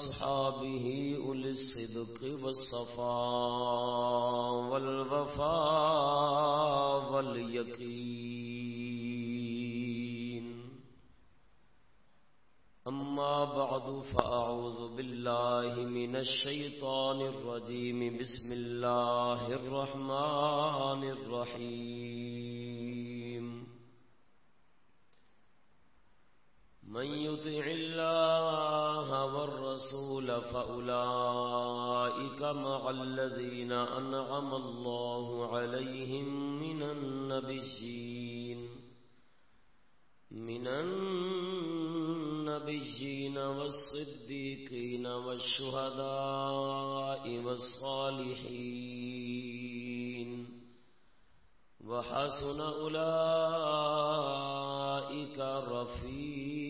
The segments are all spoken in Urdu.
وأصحابه أولي الصدق والصفاء والوفاء واليقين. أما بعد، فأعوذ بالله من الشيطان الرجيم. بسم الله الرحمن الرحيم. من يطع الله والرسول فأولئك مع الذين أنعم الله عليهم من النبيين. من النبيين والصديقين والشهداء والصالحين. وحسن أولئك رفيقا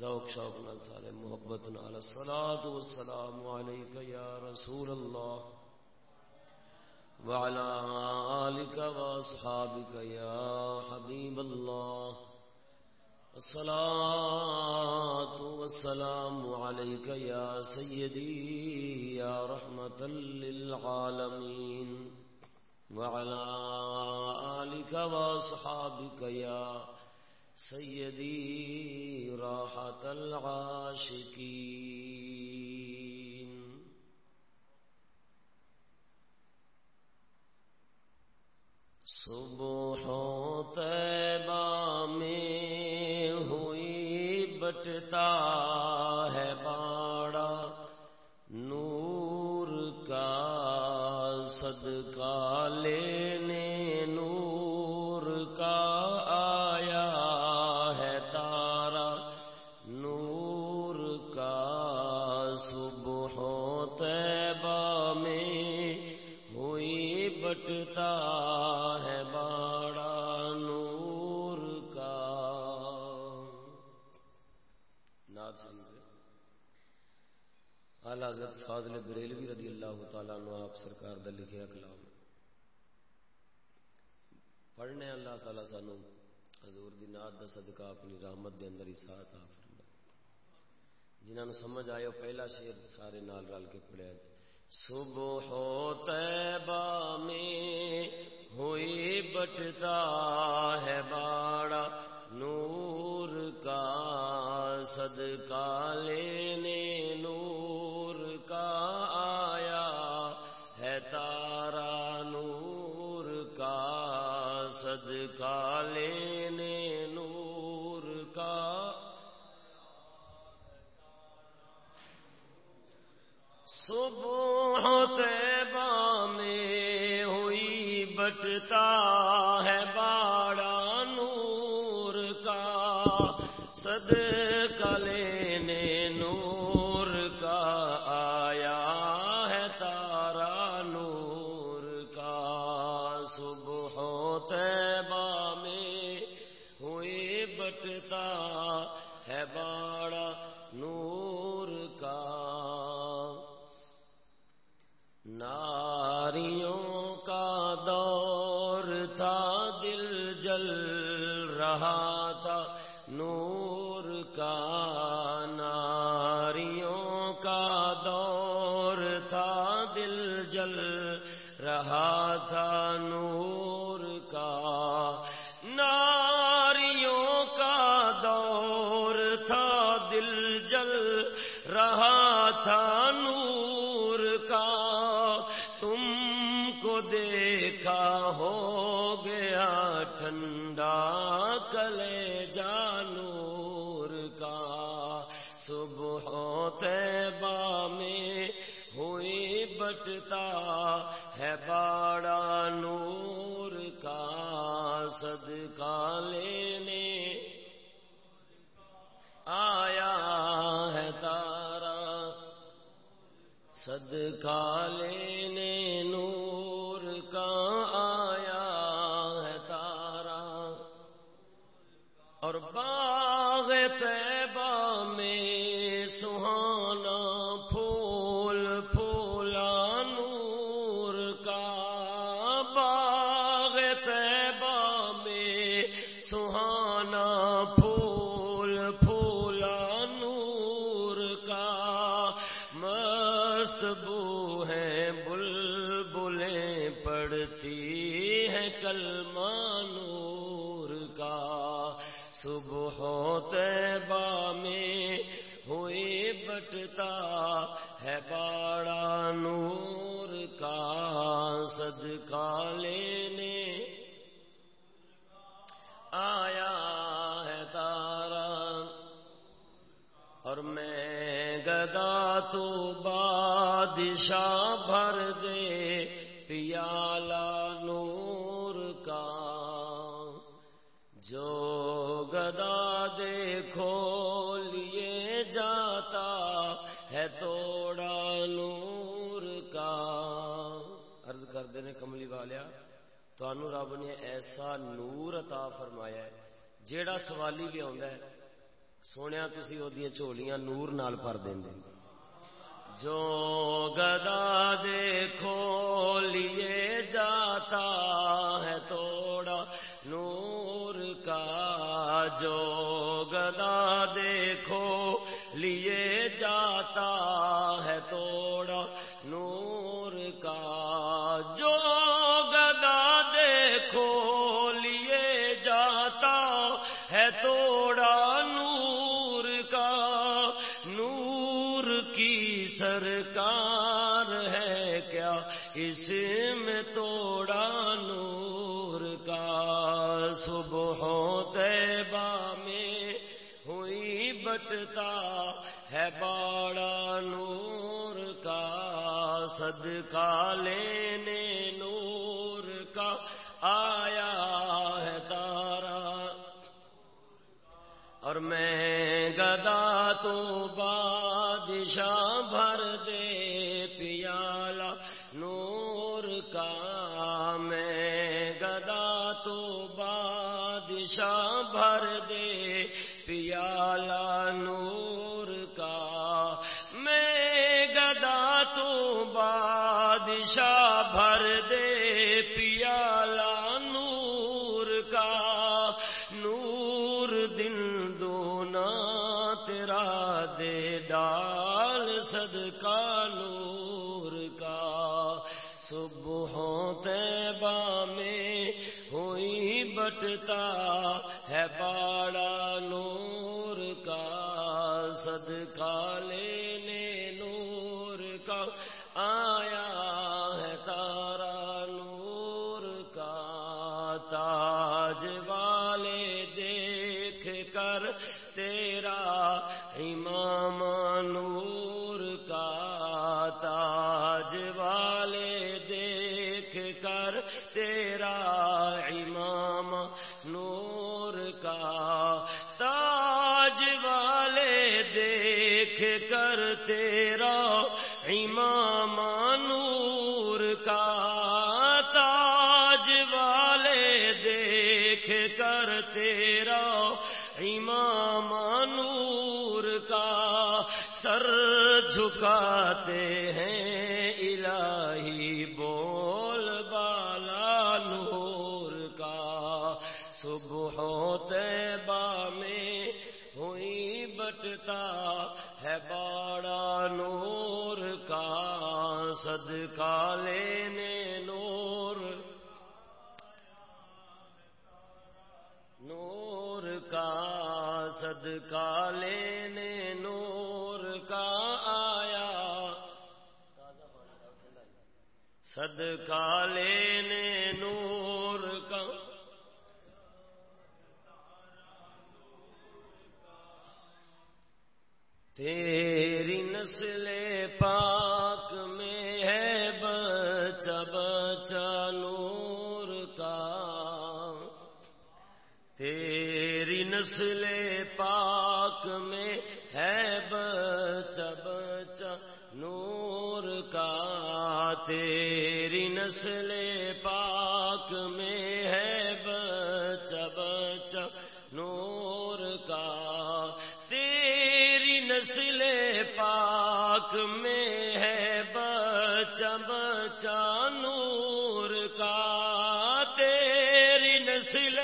ذوق شوق نال سارے محبت نال۔ الصلاة والسلام عليك يا رسول الله وعلى آلك وأصحابك يا حبيب الله الصلاة والسلام عليك يا سيدي يا رحمة للعالمين وعلى آلك وأصحابك يا سيدي راحة العاشقين صبح طیبہ میں ہوئی بٹتا ہے باڑا فاضل بریلوی رضی اللہ تعالیٰ عنہ، آپ سرکار دا لکھیا کلام۔ پڑھنے اللہ تعالیٰ سانو، حضور دی ناد دا صدقہ اپنی رحمت دے اندر ہی ساتھ آ فرما جنہاں نو سمجھ آئے وہ پہلا شعر سارے نال رل کے پڑھیا صبح طیبہ میں، ہوئی بٹتا ہے باڑا، نور صبح صبح طیبہ میں ہوئی بٹتا ہے باڑا نور کا صدقہ لینے۔ آیا ہے تارا صدقہ لینے، نور کا آیا ہے تارا۔ اور باغ طیبہ کلمہ نور کا صبح طیبہ میں ہوئی بٹتا ہے باڑا نور کا صدقہ لینے۔ آیا ہے تارا اور میں گدا تو بادشاہ بھر دے، پیالہ جو گدا دیکھو، لیے جاتا ہے توڑا نور کا۔ عرض کر دینے کملی والیا تو رب نے ایسا نور عطا فرمایا ہے، جیڑا سوالی بھی آتا ہے۔ سونے تھی وہ جھولیاں نور نال بھر دیں جو گدا دیکھو، لیے جاتا ہے توڑا جو گدا دیکھو لیے جاتا ہے توڑا نور۔ ہے باڑا نور کا صدقہ لینے نور کا آیا ہے تارا اور میں گدا تو بادشاہ بھر دے پیالہ نور کا میں گدا تو بادشاہ بھر دے پیالہ نور ہوئی بٹتا ہے جھکاتے ہیں الہی بول بالا نور کا۔ صبح طیبہ میں ہوئی بٹتا ہے باڑا نور کا۔ صدقہ لینے نور نور کا۔ صدقہ لینے نور صدقہ لینے نور کا تیری نسل پاک میں ہے بچہ بچہ نور کا تیری نسل پاک میں تیری نسل پاک میں ہے بچہ بچہ نور کا۔ تیری نسل پاک میں ہے بچہ بچہ نور کا۔ تیری نسل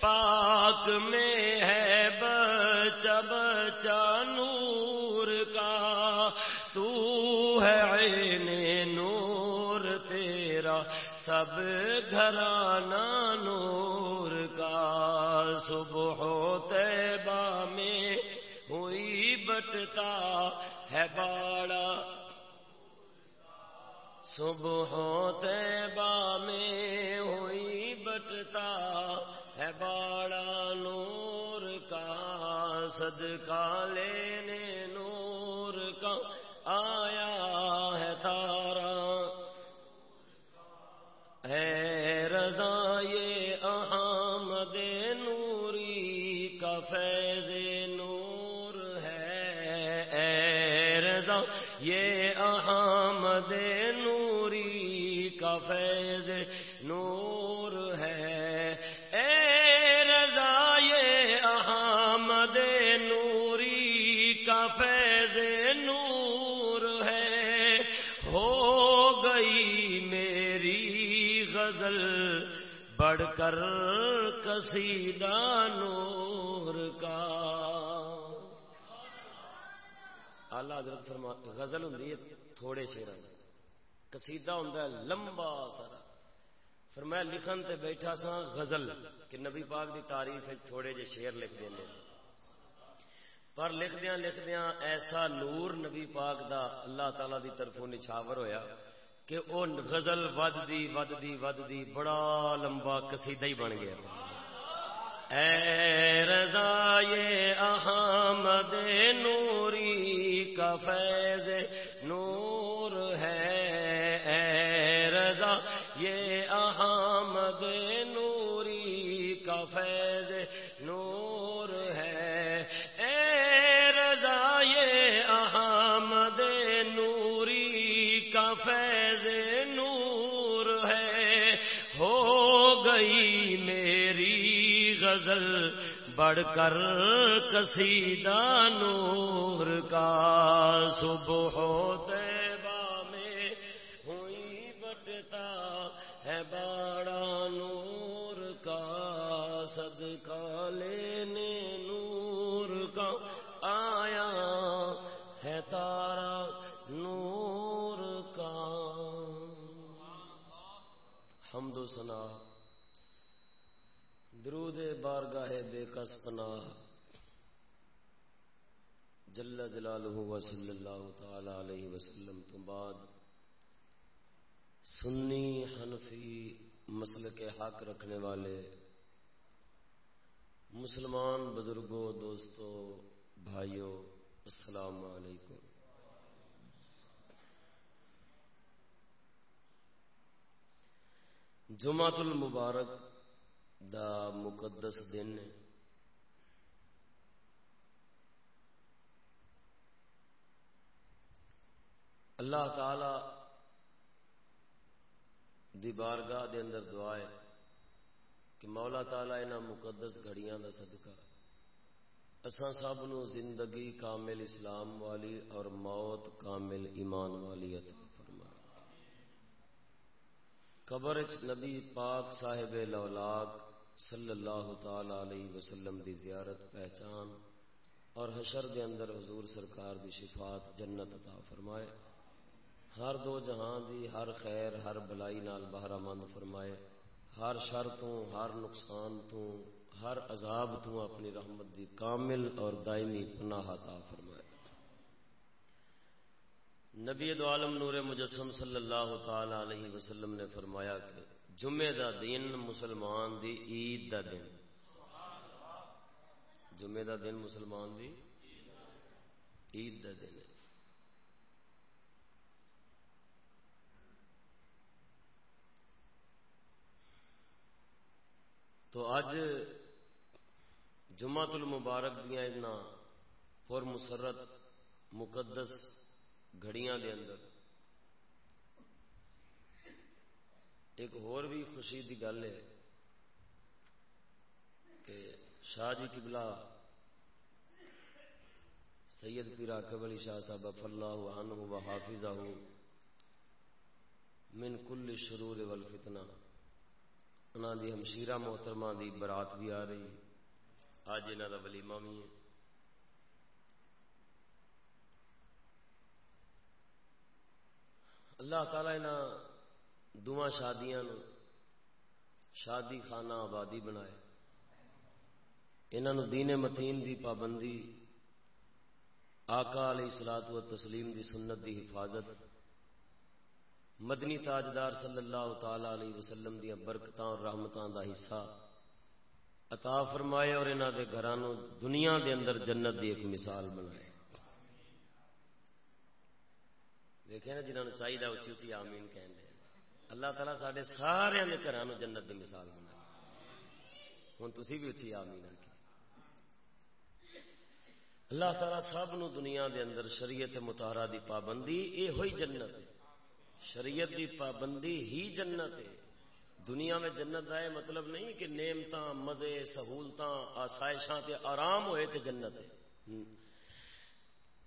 پاک میں ہے بچہ بچہ سب گھرانا نور کا صبح تیبہ میں ہوئی بٹتا ہے باڑا۔ صبح تیبہ میں ہوئی بٹتا ہے باڑا۔ نور کا صدقہ لینے، نور کا آیا فیض نور ہے۔ اے رضا یہ احمد نوری کا فیض نور ہے۔ ہو گئی میری غزل بڑھ کر کسیدہ نور کا۔ آلہ حضرت فرما، غزل ہوں تھوڑے شیر کسیدہ ہوں لمبا سارا۔ فرمایا لکھن تے بیٹھا سا غزل، کہ نبی پاک دی تعریف تھوڑے جے شیر لکھ دیں پر لکھدیا لکھدیا ایسا نور نبی پاک دا اللہ تعالی دی طرفوں نچھاور ہویا کہ او غزل with the with the with the بڑا لمبا قصیدہ ہی بن گیا۔ اے رضا یہ احمد، نوری کا فیض، نور غزل بڑھ کر کسیدہ نور کا صبح ہوتے میں ہوئی بٹتا ہے باڑا نور کا صدقہ لینے نور کا آیا ہے تارا نور کا۔ حمد و سنا درود بارگاہ بے کس پناہ۔ جل جلالہ و اللہ تعالی علیہ وسلم تو بعد سنی حنفی مسل کے حق رکھنے والے مسلمان بزرگوں، دوستوں، بھائیوں، السلام علیکم۔ جمعت المبارک دا مقدس دن اللہ تعالی دی بارگاہ دے اندر دعا ہے کہ مولا تعالی انہاں مقدس گھڑیاں دا صدقہ اساں سب نو زندگی کامل اسلام والی اور موت کامل ایمان والی عطا فرمائے قبر نبی پاک صاحب لولاک صلی اللہ تعالی علیہ وسلم دی زیارت پہچان اور حشر دے اندر حضور سرکار دی شفاعت جنت عطا فرمائے۔ ہر دو جہان دی ہر خیر، ہر بلائی نال بہرہ مند فرمائے۔ ہر شر تو ہر نقصان تو ہر عذاب تو اپنی رحمت دی کامل اور دائمی پناہ عطا فرمائے۔ نبی دو عالم نور مجسم صلی اللہ تعالی علیہ وسلم نے فرمایا کہ جمعے دا دن مسلمان دی عید دا دن۔ جمعے دا دن مسلمان دی عید دا دن۔ ہے تو اج جمعت المبارک دیا پر مسرت مقدس گھڑیاں دے اندر۔ ایک اور بھی خوشی کی گل ہے کہ شاہ جی کبلا سید پیرا قبلی شاہ صاحب اف اللہ عنہ و حافظہ من کل شرور والفتنہ۔ انہوں دی ہمشیرہ محترمہ دی برات بھی آ رہی اج انہوں کا ولیمہ بھی ہے۔ اللہ تعالی نے دونوں شادیاں شادی خانہ آبادی بنائے۔ انہوں دین متین دی پابندی، آقا علیہ سلاد و تسلیم دی سنت دی حفاظت، مدنی تاجدار صلی اللہ تعالی علیہ وسلم دیا برکتاں اور رحمتاں دا حصہ عطا فرمائے اور انہوں دے گھرانوں دنیا دے اندر جنت دی ایک مثال بنائے۔ دیکھے نا جنہوں نے چاہیے اچھی اچھی آمین کہنے اللہ تعالیٰ سارے سارے گھروں جنت کی مثال بنا ہوں تھی بھی اچھی آمین آ اللہ تعالیٰ سب نو دنیا دے اندر شریعت متارا دی پابندی یہ ہوئی جنت ہے۔ شریعت دی پابندی ہی جنت ہے۔ دنیا میں جنت آئے مطلب نہیں کہ نعمت مزے سہولت آسائشاں آرام ہوئے کہ جنت ہے۔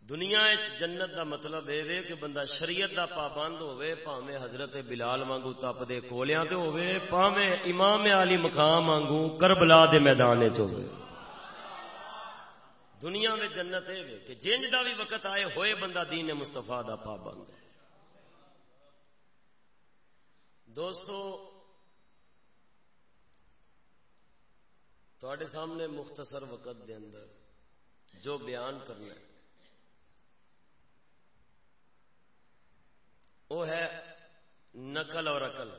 دنیا جنت دا مطلب یہ کہ بندہ شریعت دا پابند ہوے پاوے حضرت بلال وانگو تپ دے کولیاں تے ہوے پاوے امام علی مقام وانگو کربلا دے میدان وچ ہوے دنیا میں جنت ہے کہ جنج دا بھی وقت آئے ہوئے بندہ دین مصطفیٰ دا پابند ہے۔ دوستو، تواڈے سامنے مختصر وقت دے اندر جو بیان کرنا ہے۔ وہ ہے نقل اور عقل۔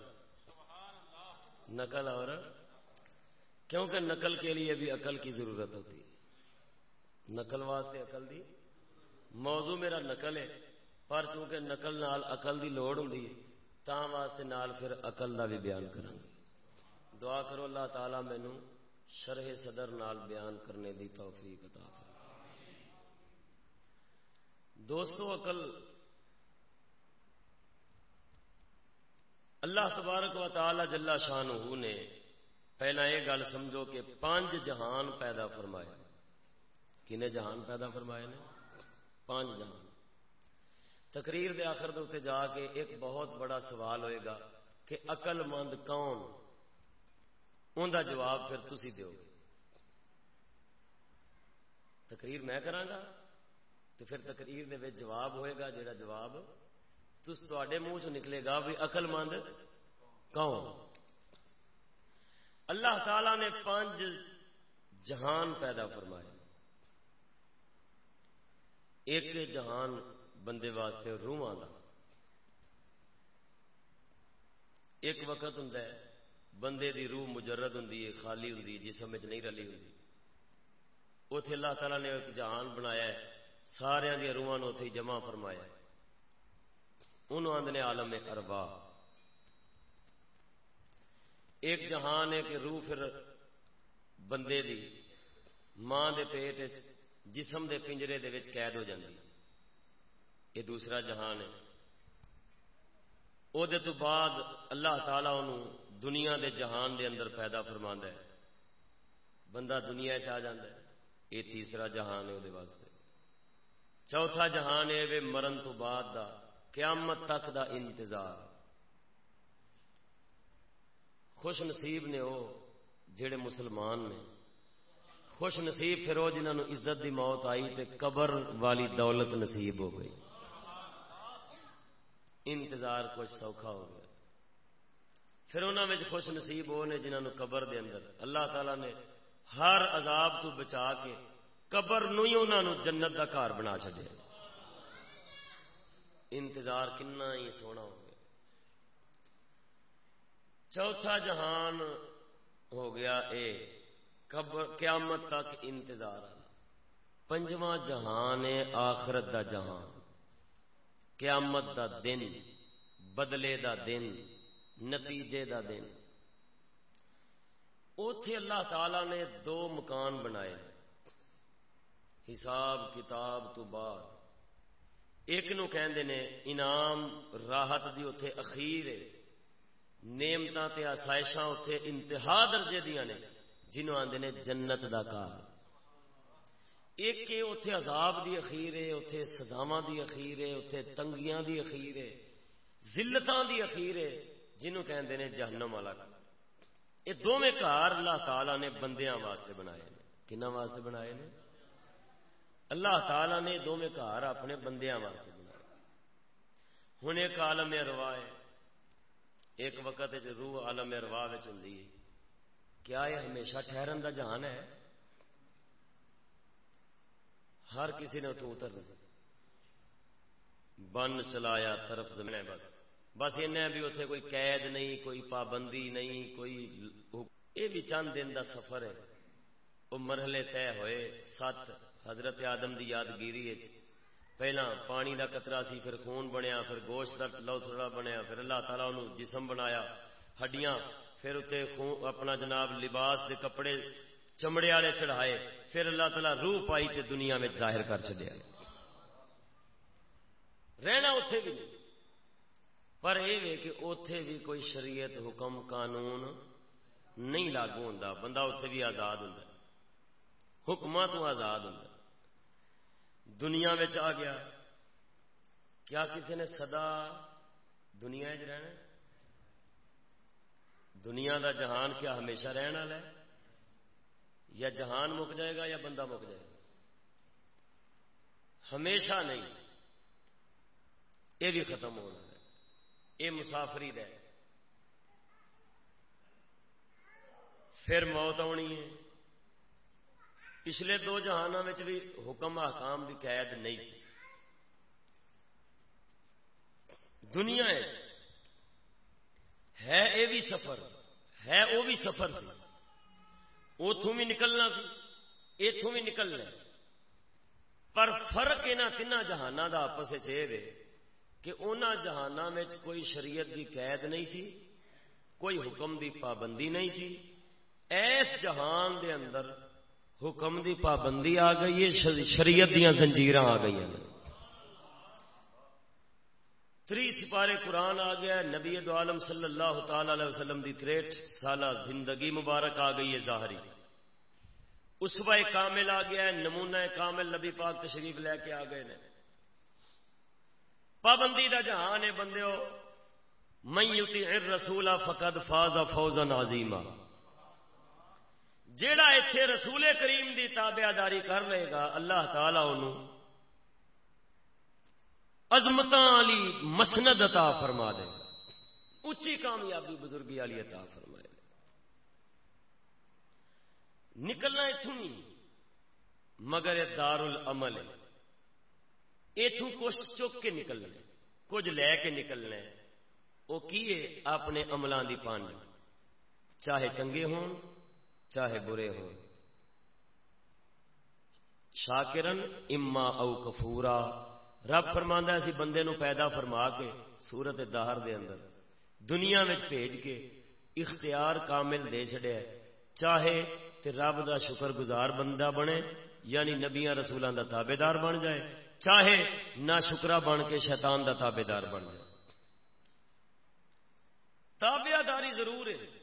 نقل اور کیونکہ نقل کے لیے بھی عقل کی ضرورت ہوتی ہے۔ نقل واسطے عقل دی موضوع میرا نقل ہے، پر چونکہ نقل نال عقل دی لوڑ ہوں تا واسطے نال پھر عقل دا بھی بیان کریں گے دعا کرو اللہ تعالی مینو شرح صدر نال بیان کرنے دی توفیق عطا دوستو، عقل اللہ تبارک و تعالی جلا شان نے پہلا یہ گل سمجھو کہ پانچ جہان پیدا فرمائے۔ کنے جہان پیدا فرمائے نے؟ پانچ جہان۔ تقریر دے آخر دے جا کے ایک بہت بڑا سوال ہوئے گا کہ اقل مند کون؟ ان کا جواب پھر تھی دو گے تقریر میں گا تو پھر تقریر دے جواب ہوئے گا جڑا جواب تے منہ چ نکلے گا بھی اقل مند کون؟ اللہ تعالی نے پانچ جہان پیدا فرمائے۔ ایک جہان بندے واسطے روحاں کا ایک وقت ہوں بندے دی روح مجرد ہوں خالی ہوں جسم چ نہیں رلی ہوں اتے اللہ تعالیٰ نے ایک جہان بنایا ہے سارا دیا روحان اتے جمع فرمایا انہوں آدھے عالم اربا۔ ایک جہان ہے کہ روح پھر بندے دی، ماں دے پیٹ جسم دے پنجرے دے وچ قید ہو جاتی یہ دوسرا جہان ہے۔ وہ تو بعد اللہ تعالی انہوں دنیا دے جہان دے اندر پیدا فرما ہے۔ بندہ دنیا چ ہے۔ یہ تیسرا جہان ہے وہ واسطے۔ چوتھا جہان ہے مرن تو بعد دا۔ قیامت تک دا انتظار۔ خوش نصیب نے وہ جڑے مسلمان نے۔ خوش نصیب پھر وہ جنہوں عزت دی موت آئی تے قبر والی دولت نصیب ہو گئی۔ انتظار کچھ سوکھا ہو گیا۔ پھر انہوں میں خوش نصیب وہ نے جنہوں قبر دے اندر۔ اللہ تعالی نے ہر عذاب تو بچا کے قبر نو ہی انہوں جنت دا گھر بنا چڑیا انتظار کنا ہی سونا ہو گیا۔ چوتھا جہان ہو گیا اے قیامت تک انتظار پنجواں جہان ہے آخرت دا جہان۔ قیامت دا دن، بدلے دا دن، نتیجے دا دن۔ اتے اللہ تعالی نے دو مکان بنائے۔ حساب کتاب تو بعد۔ ایک نو کہندے نے، انعام راحت دی اتے اخیر نعمت تے آسائشاں اتے انتہا درجے دیا نے، جنہوں آدھے نے جنت دا کار۔ ایک اتے عذاب دی اخیر ہے اتے سزاواں دی اخیر ہے اتے تنگیاں دی اخیر ہے، ذلتاں دی اخیر ہے، جنہوں کہندے نے جہنم والا کار۔ یہ دونوں گھر اللہ تعالی نے بندیاں واسطے بنائے کنہ واسطے بنائے نے؟ اللہ تعالی نے دونوں گھر اپنے بندیاں واسطے بنائے۔ ہوں ایک عالم اروا ہے۔ ایک وقت روح عالم اروا ہوں کیا یہ ہمیشہ ٹھہرن کا جہان ہے؟ ہر کسی نے اتوں اتر بن چلایا طرف زمین بس۔ بس ان بھی اتنے کوئی قید نہیں، کوئی پابندی نہیں، کوئی یہ بھی چند دن کا سفر ہے۔ وہ مرحلے طے ہوئے، سات حضرت آدم کی یادگیری پہلا پانی کا کترا سی، پھر خون بنیا، پھر گوشت کا لو تھوڑا بنیا، پھر اللہ تعالیٰ انہوں جسم بنایا، ہڈیاں، پھر اتنے اپنا جناب لباس دے کپڑے چمڑے والے چڑھائے، پھر اللہ تعالیٰ روح پائی تے دنیا میں ظاہر کر چلیا رہنا اتے بھی نہیں۔ پر یہ کہ اتے بھی کوئی شریعت، حکم، قانون نہیں لاگو ہوں بندہ اتے بھی آزاد ہوں حکم تو آزاد ہوں دنیا آ گیا۔ کیا کسی نے سدا دنیا رہنا دنیا دا جہان کیا ہمیشہ رہنا ہے؟ یا جہان مک جائے گا یا بندہ مک جائے گا؟ ہمیشہ نہیں۔ یہ بھی ختم ہونا ہے۔ یہ مسافری رہ۔ پھر موت آنی ہے۔ پچھلے دو جہانوں میں بھی حکم حکام بھی قید نہیں سی دنیا ہے یہ بھی سفر ہے وہ بھی سفر سی اتوں بھی نکلنا سی اتوں بھی نکلنا پر فرق یہاں تین جہانوں کا آپس یہ کہ انہوں جہانوں میں کوئی شریعت کی قید نہیں سی کوئی حکم دی پابندی نہیں سی ایس جہان دے اندر حکم دی پابندی آ گئی ہے شریعت دیا زنجیر آ گئی ہیں۔ تری سپارے قرآن آ گیا نبی دو عالم صلی اللہ تعالی علیہ وسلم دی تریٹ سالہ زندگی مبارک آ گئی ہے ظاہری۔ اس وقت کامل آ گیا ہے، نمونہ کامل نبی پاک تشریف لے کے آ گئے نے۔ پابندی دا جہان ہے بندے میں یوتی رسولہ فقد فاز فوزا نازیما جیڑا اتے رسول کریم دی تابعداری داری کر لے گا، اللہ تعالی انہوں عظمت علی مسند عطا فرما دے۔ اچھی کامیابی بزرگی والی عطا فرمائے۔ نکلنا اتوں نہیں، مگر دار العمل اتوں کچھ چک کے نکلنا کچھ لے کے نکلنا وہ کی اپنے عملوں کی پانی چاہے چنگے ہون چاہے برے ہون شاکرن اما او کفورا۔ رب فرما اسی بندے نو پیدا فرما کے سورت دہر دے اندر دنیا بھیج کے اختیار کامل دے چڑیا چاہے تے رب دا شکر گزار بندہ بنے یعنی نبیاں رسولوں دا تابے دار بن جائے۔ چاہے نہ شکرا بن کے شیطان دا تابے دار بن جائے۔ تابیا داری ضرور ہے۔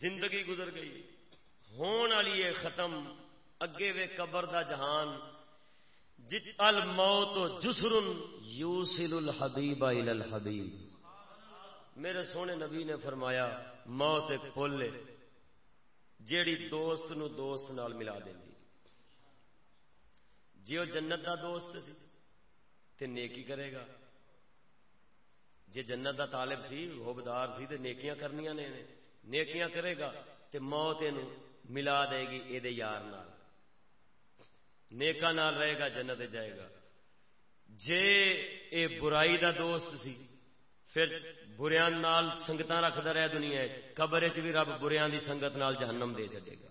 زندگی گزر گئی۔ ہون والی ہے ختم، اگے وے قبر دا جہان۔ الموت جسر یوسل الحبیب الى الحبیب۔ میرے سونے نبی نے فرمایا، موت ایک پل ہے، جیڑی دوست نو دوست نال ملا دیں جی وہ جنت دا دوست سی، تے نیکی کرے گا۔ جی جنت دا طالب سی، ہوبدار سی، تے نیکیاں کرنیاں نے۔ نیکیاں کرے گا تے موت یہ ملا دے گی یہ یار نال۔ نیکا نال رہے گا، جنت جائے گا۔ جے اے برائی دا دوست سی، پھر بریاں نال سنگت رکھتا رہا دنیا قبر چ بھی رب بریاں دی سنگت نال جہنم دے چلے گا۔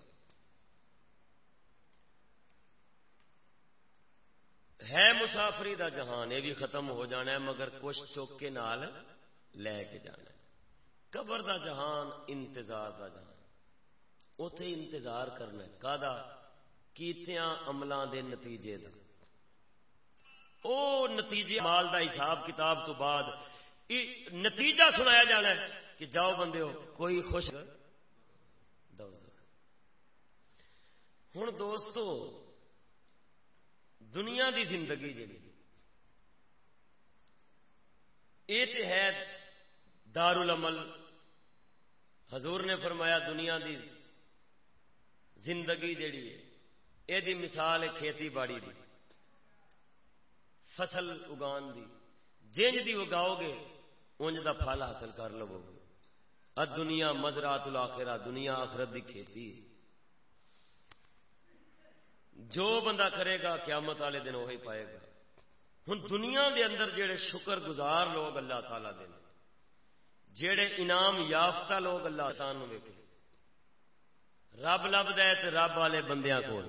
ہے مسافری دا جہان یہ بھی ختم ہو جانا ہے، مگر کچھ چوکے نال لے کے جانا ہے۔ قبر دا جہان، انتظار دا جہان۔ اتے انتظار کرنا کا کیتیاں عملوں دے نتیجے دا۔ او نتیجے مال دا حساب کتاب تو بعد نتیجہ سنایا جانا ہے کہ جاؤ بندے ہو، کوئی خوش ہوں دوستو، دنیا دی زندگی جی یہ ہے دار العمل حضور نے فرمایا، دنیا دی زندگی جیڑی ہے یہ مثال ہے کھیتی باڑی دی۔ فصل اگان دی۔ جنج دی اگاؤ گے انج دا پھل حاصل کر لو گے۔ اد دنیا مزرات الاخرہ، دنیا آخرت دی کھیتی جو بندہ کرے گا، قیامت والے دن وہی پائے گا۔ ہوں دنیا دے اندر جڑے شکر گزار لوگ اللہ تعالی دے جڑے انعام یافتہ لوگ اللہ تعالی ویکے رب لب دے رب والے بندیاں کو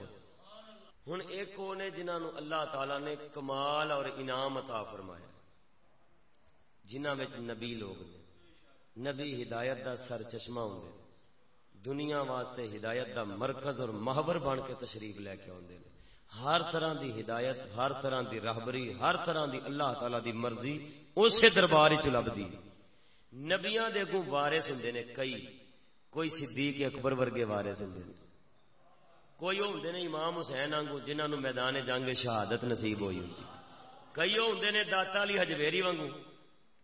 ہوں ایک وہ نے جنہوں اللہ تعالی نے کمال اور انعام عطا فرمایا۔ جنہ نبی لوگ نے۔ نبی ہدایت دا سر چشمہ ہوں دنیا واسطے ہدایت دا مرکز اور محور بن کے تشریف لے کے آتے ہیں ہر طرح دی ہدایت، ہر طرح دی راہبری ہر طرح دی اللہ تعالی دی مرضی، اسی دربار چ لبھی نبیا دے اگوں وارس ہوں نے، کئی۔ کوئی صدیق اکبر ورگے وارس ہوں کوئی وہ ہوں نے امام حسین آنگو جنہوں میدان جنگ شہادت نصیب ہوئی ہوں کئی وہ ہوں نے داتا علی ہجویری وانگو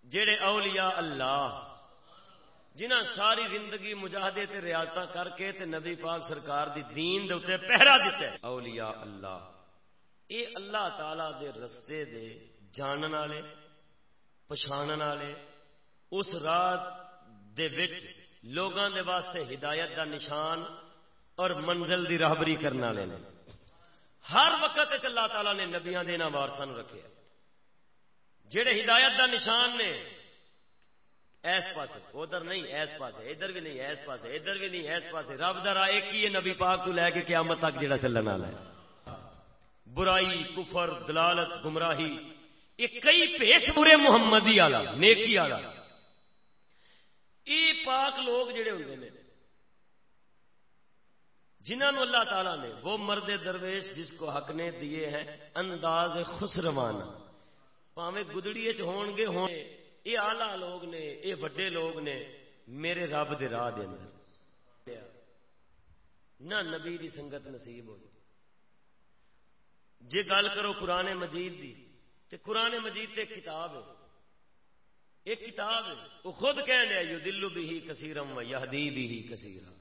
جہے اولیاء اللہ جنہ ساری زندگی مجاہدے تے ریاست کر کے تے نبی پاک سرکار دی دین دے اتنے پہرا دیتا ہے۔ اولیاء اللہ۔ اے اللہ تعالی دے رستے دے جانن والے، پچھانن والے اس رات دے وچ لوگاں دے واسطے ہدایت دا نشان اور منزل دی راہبری کرنے والے ہر وقت اللہ تعالی نے نبیاں دے انہاں رکھے جڑے ہدایت دا نشان نے، ایس پاس ادھر نہیں، ایس پاس ادھر بھی نہیں، ایس پاس ادھر بھی نہیں، ایس پاس رب در ایک ہی نبی پاک کو لے کے قیامت تک جڑا چلنا ہے۔ برائی، کفر، دلالت، گمراہی یہ کئی پیش برے محمدی والا، نیکی والا۔ پاک لوگ جڑے ہوں نے جنہوں اللہ تعالی نے وہ مرد درویش جس کو حق نے دیے ہیں، انداز خسروانہ پاوے گدڑی چ گے ہوں یہ آلہ لوگ نے، یہ وڈے لوگ نے میرے رب دے راہ دے اندر۔ نہ نبی دی سنگت نصیب ہوئی۔ جے گل کرو قرآن مجید دی، تے قرآن مجید تے کتاب ہے۔ ایک کتاب ہے، وہ خود کہہ لیا یو دلو بھی ہی کثیرم یہدی بھی ہی کثیرا۔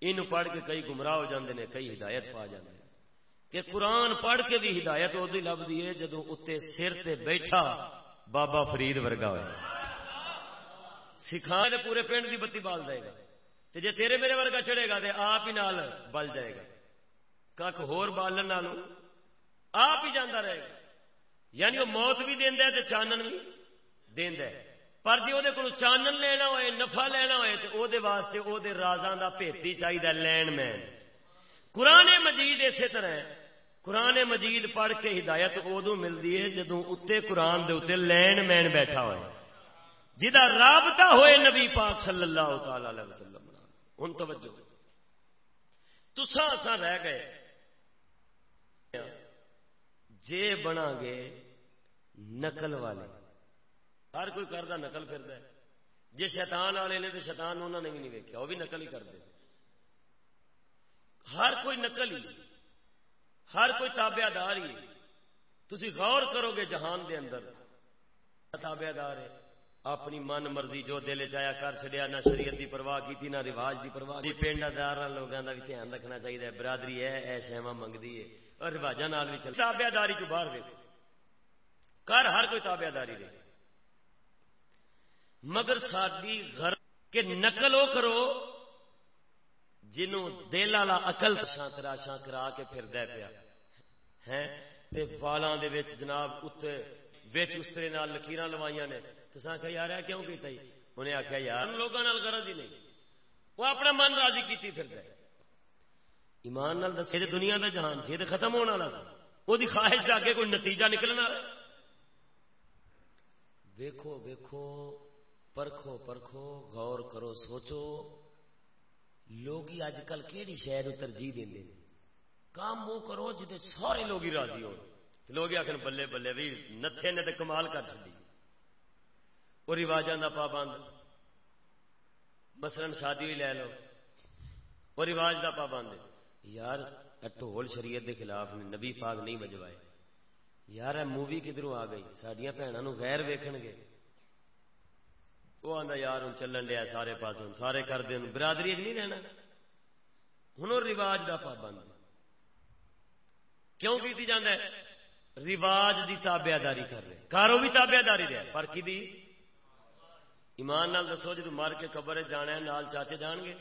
ان پڑھ کے کئی گمراہ ہو جاندے نے، کئی ہدایت پا جاندے کہ قرآن پڑھ کے بھی ہدایت ادو لبھی ہے، جدو اتنے سر تے بیٹھا، بابا فرید ورگا ہوا سکھا دے پورے پنڈ کی بتی بال دے گا۔ تے جے تیرے میرے ورگا چڑھے گا تے آپ ہی نال بل جائے گا۔ کھ ہور بالن نالوں آپ ہی جانا رہے گا۔ یعنی وہ موت بھی دینا ہے تے چانن بھی۔ دینا پر جی وہ چانن لینا ہوئے، نفع لینا ہوئے، تو وہ واسطے وہ رازاں دا پیتی چاہیے لین مین۔ قرآن مجید اسی طرح قرآن مجید پڑھ کے ہدایت ادو ملتی ہے جدو اتنے قرآن دے اتنے لین مین بیٹھا ہوئے۔ جہاں رابطہ ہوئے نبی پاک صلی اللہ تعالی علیہ وسلم ہوں توجہ۔ تسا اسا رہ گئے۔ جے بنا گے نقل والے۔ ہر کوئی کرتا نقل پھر جی شیطان والے نے تو شیطان انہوں نے بھی نہیں ویکیا وہ بھی نقل ہی کرتے ہر کوئی نقل ہی ہر کوئی تابع دار ہی۔ تھی غور کرو گے جہان دے اندر۔ تابع دار ہے اپنی من مرضی جو دل چایا کر چڑیا نہ شریعت دی پرواہ کی نہ رواج دی پرواہ کی پنڈ دار لوگوں کا بھی دھیان رکھنا چاہیے برادری ہے اے شہما منگتی ہے۔ اور رواجوں بھی چل تابع داری چ باہر دیکھو کر ہر کوئی تابع داری دے مگر ساری گھر کے نقل وہ کرو، جنوں دل والا اقل تراشاں کرا کے پھر دے پیا ہے والاں دے وچ جناب اتنے وچ اسرے نال لکیراں لوائیاں نے۔ تساں کہ یار کیوں کیتا ہی؟ انہیں آخیا یار لوگوں نال غرض ہی نہیں۔ وہ اپنا من راضی کیتی پھر دے ایمان نال دس دنیا دا جہان سی تے ختم ہونے والا سی وہ خواہش دے اگے کوئی نتیجہ نکلنا۔ ویکھو ویکھو پرکھو پرکھو غور کرو، سوچو۔ لوگ اج کل کہڑی شہر ترجیح دیں کام وہ کرو جی سارے لوگ راضی ہو لوگ آخر بلے بلے بھی نتھے نے تو کمال کر چکی وہ رواجوں کا پابند۔ مثلا شادی بھی لے لو۔ وہ رواج کا پابند یار ٹول شریعت کے خلاف نے نبی پاک نہیں بجوائے۔ یار مووی کدھروں آ گئی؟ سڈیا بھنوں غیر ویکن گے۔ وہ آتا یار ہوں چلن دیا سارے پاس سارے کرتے برادری نہیں رہنا۔ ہوں رواج کا پابند۔ کیوں کی جانا ہے؟ رواج کی تابیا داری کر رہے۔ کارو بھی تابیا داری رہا پر کی ایمان نال دسو جی مر کے قبر جانا نال چاچے جان گے،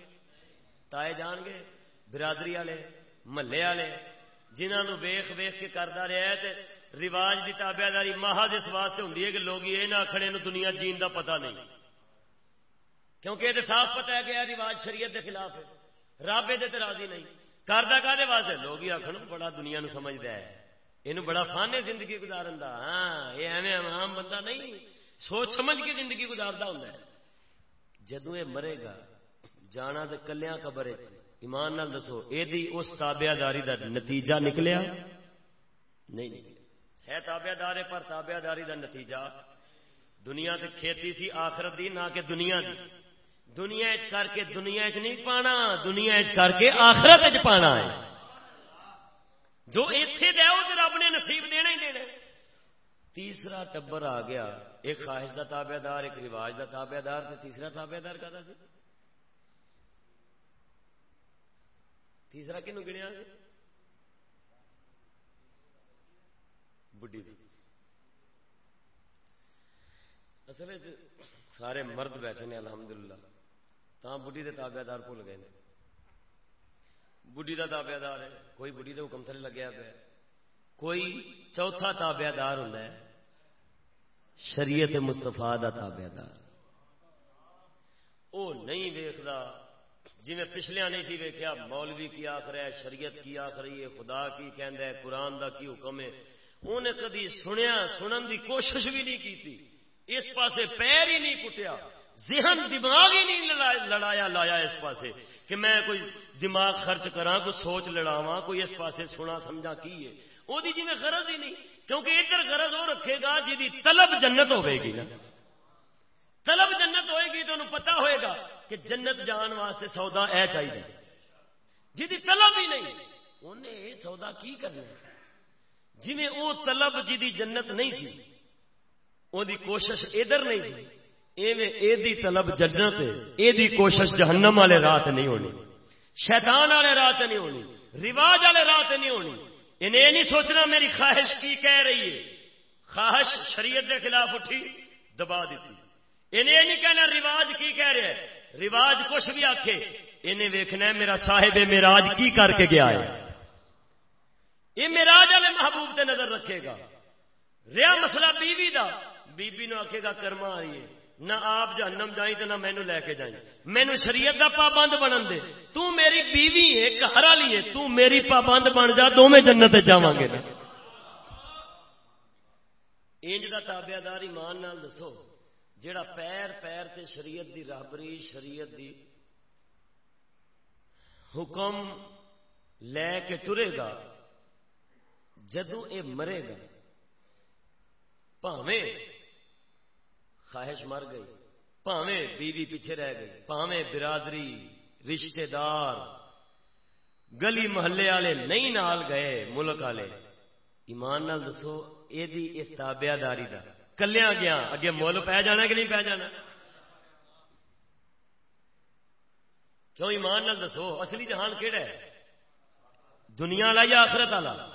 تائے جان گے، برادری والے، محلے والے جنہوں ویخ ویخ کے کرتا رہا ہے رواج کی تابیا داری محض اس واسطے ہوں کہ لوگ یہ نہ کھڑے دنیا جین کا پتا نہیں۔ کیونکہ یہ صاف پتا ہے کہ یہ رواج شریعت کے خلاف ہے۔ رب یہ راضی نہیں۔ کرتا کہ واسطے۔ لوگ ہی آخر بڑا دنیا نو سمجھتا ہے۔ یہ بڑا فانے زندگی گزارن دا۔ ہاں یہ ایویں عام بندہ نہیں۔ سوچ سمجھ کے زندگی گزارتا ہوں جدو یہ مرے گا، جانا تو کلیا قبر ایمان نال دسو یہ اس تابیا داری کا دا نتیجہ نکلیا؟ نہیں نکلیا۔ ہے تابیا دار پر تابیا داری کا دا نتیجہ۔ دنیا تے کھیتی سی، آخرت دی، نہ کہ دنیا دی۔ دنیا کر کے دنیا چ نہیں پانا، دنیا کر کے آخرت پانا ہے۔ جو اتنے دے وہ رب نے نصیب دینا ہی دینا تیسرا ٹبر آ گیا۔ ایک خواہش کا تابے دار ایک رواج کا تابے دار تیسرا تابے دار کا تیسرا کنو گنیا بڈی اصل سارے مرد بیٹھے نے، الحمدللہ۔ تا بڈی کے تابے دار بھول گئے بڈی کا تابے دار ہے، کوئی بڈی کے حکم تھلے لگیا پیا۔ کوئی چوتھا تابے دار ہوں شریعت مستفا کا تابے دار وہ نہیں ویکتا جی میں پچھلیا نہیں سی ویکیا مولوی کی آخر ہے، شریعت کی آخر ہے خدا کی کہہ قرآن کا کی حکم ہے۔ انہیں کدی سنیا، سنن دی کوشش بھی نہیں کی اس پاسے پیر ہی نہیں پٹیا ذہن دماغ ہی نہیں لڑایا، لایا اس پاسے کہ میں کوئی دماغ خرچ کرا کوئی سوچ لڑاوا کوئی اس پاسے سنا سمجھا کی ہے؟ وہ جی میں غرض ہی نہیں، کیونکہ ادھر غرض وہ رکھے گا جی طلب جنت ہوئے گی نا۔ طلب جنت ہوئے گی تو انہوں پتا ہوئے گا کہ جنت جان واسطے سودا اے چاہیے۔ جی طلب ہی نہیں انہیں یہ سودا کی کرنا جی وہ طلب جی جنت نہیں سی، وہ کوشش ادھر نہیں سی۔ ایویں طلب جنت یہ کوشش جہنم والے رات نہیں ہونی۔ شیطان والے رات نہیں ہونی۔ رواج والے رات نہیں ہونی۔ انہیں یہ نہیں سوچنا میری خواہش کی کہہ رہی ہے۔ خواہش شریعت کے خلاف اٹھی، دبا دیتی۔ انہیں یہ نہیں کہنا رواج کی کہہ رہے رواج کچھ بھی آخے انہیں ویکھنا ہے میرا صاحب میراج کی کر کے گیا ہے۔ یہ میراج والے محبوب تے نظر رکھے گا۔ رہا مسئلہ بیوی دا۔ بیبی نو آخے گا، کرما آئی ہے۔ نہ آپ جہنم جائیں تو نہ مینو لے کے جائیں۔ مینو شریعت کا پابند بنن دے۔ تو میری بیوی ہے گھر والی ہے۔ تو میری پابند بن جا دو میں جنت جا گے۔ انج کا تابیا دار ایمان نال دسو، جیڑا پیر پیر تے شریعت دی رابری، شریعت دی حکم لے کے ٹرے گا جدو اے مرے گا، پاویں خواہش مر گئی۔ پاویں بیوی پیچھے رہ گئی۔ پاویں برادری رشتے دار گلی محلے والے نہیں نال گئے، ملک والے۔ ایمان نال دسو یہ اس تابیا داری کا کلیا گیا، اگے مل پی جانا کہ نہیں پی جانا؟ کیوں ایمان نال دسو؟ اصلی جہان کہڑا ہے؟ دنیا والا یا آخرت والا؟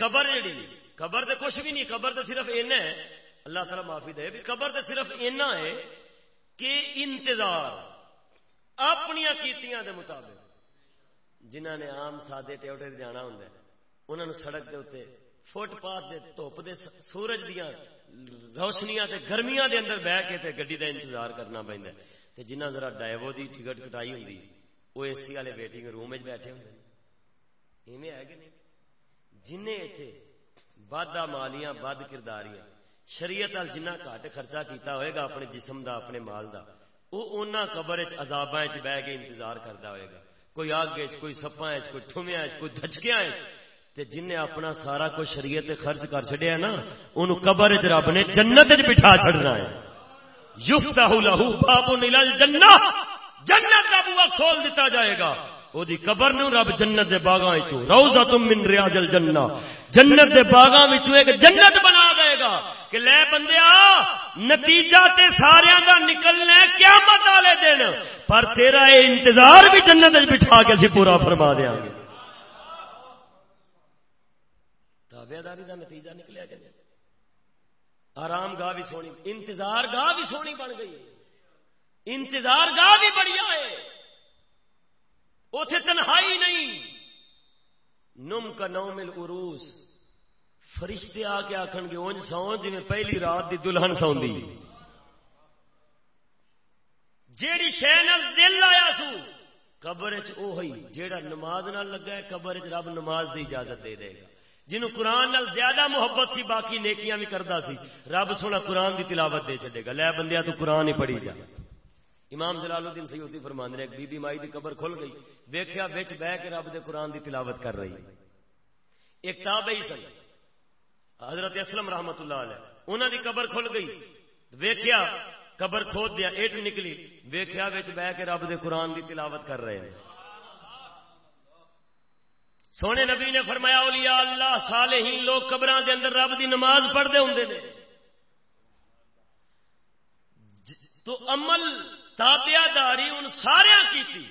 قبر جڑی، قبر تو کچھ بھی نہیں، قبر تو صرف این ہے۔ اللہ تعالیٰ معافی دے بھی قبر تو صرف اینا ہے کہ انتظار اپنی کیتیاں دے مطابق جنہ نے آم سادے ٹوٹے جانا ہوں انہوں نے سڑک دے اتنے فٹ پاتھ دے دھوپ دے سورج دیا روشنیاں تے گرمیاں دے اندر بہ کے تے گڈی دا انتظار کرنا پہنتا تے جنہ ذرا ڈائیو دی ٹکٹ کٹائی ہوں وہ اے سی والے ویٹنگ روم بیٹھے ہوں ایویں ہے کہ نہیں؟ جن اتنے بد مالیاں بد کرداریاں شریعت ال جنہ گھٹ خرچہ کیتا ہوئے گا، اپنے جسم دا، اپنے مال دا وہ اونا قبر عذاب بہ کے انتظار کرتا ہوئے گا۔ کوئی آگ کوئی سپا کوئی ٹھومیا کوئی دھچکیا تے جن نے اپنا سارا کچھ شریعت خرچ کر چڑیا نا انہوں قبر چ رب نے جنت چ بٹھا چڑنا ہے۔ یفتا لہو بابو نیلا جنت جنت کا بوا کھول دیتا جائے گا۔ وہ قبر نو رب جنت دے باغاں روزہ تم من ریاض الجنہ۔ جنت دے باغاں ایک جنت بنا دے گا کہ لے بندیا نتیجہ تے سارے دا نکلنا قیامت والے دن۔ پر تیرا اے انتظار بھی جنت بٹھا کے اسی پورا فرما دیا گے۔ تابے داری دا نتیجہ نکلیا کہ آرام گاہ بھی سونی، انتظار گاہ بھی سونی بن گئی انتظار گاہ بھی بڑھیا ہے۔ اتے تنہائی نہیں۔ نم کا نو مل اروس فرشتے آ کے آخن گے، اونج سو جی پہلی رات دی دلہن سوندی جیڑی شہ دل آیا سو قبر چی جیڑا نماز نہ لگا ہے قبر چ رب نماز دی اجازت دے دے گا۔ جنہوں قرآن نال زیادہ محبت سی، باقی نیکیاں بھی کرتا سی، رب سونا قرآن دی تلاوت دے چلے گا۔ لے بندیا تو قرآن ہی پڑھی جا۔ امام جلال الدین سیوتی فرمان رہے بی بی مائی دی قبر کھل گئی۔ ویکھیا، وچ بہ کے رب دے قرآن دی تلاوت کر رہی۔ ایک تابعی سن۔ حضرت اسلم رحمت اللہ علیہ انہوں دی قبر کھل گئی۔ ویکھیا، قبر کھود دیا ایٹ نکلی۔ ویکھیا وچ بہ کے رب دے قرآن دی تلاوت کر رہے ہیں۔ سونے نبی نے فرمایا، اولیاء اللہ صالحین لوگ قبراں دے اندر رب دی نماز پڑھتے ہوں نے۔ تو عمل تابیا داری ان سارا کی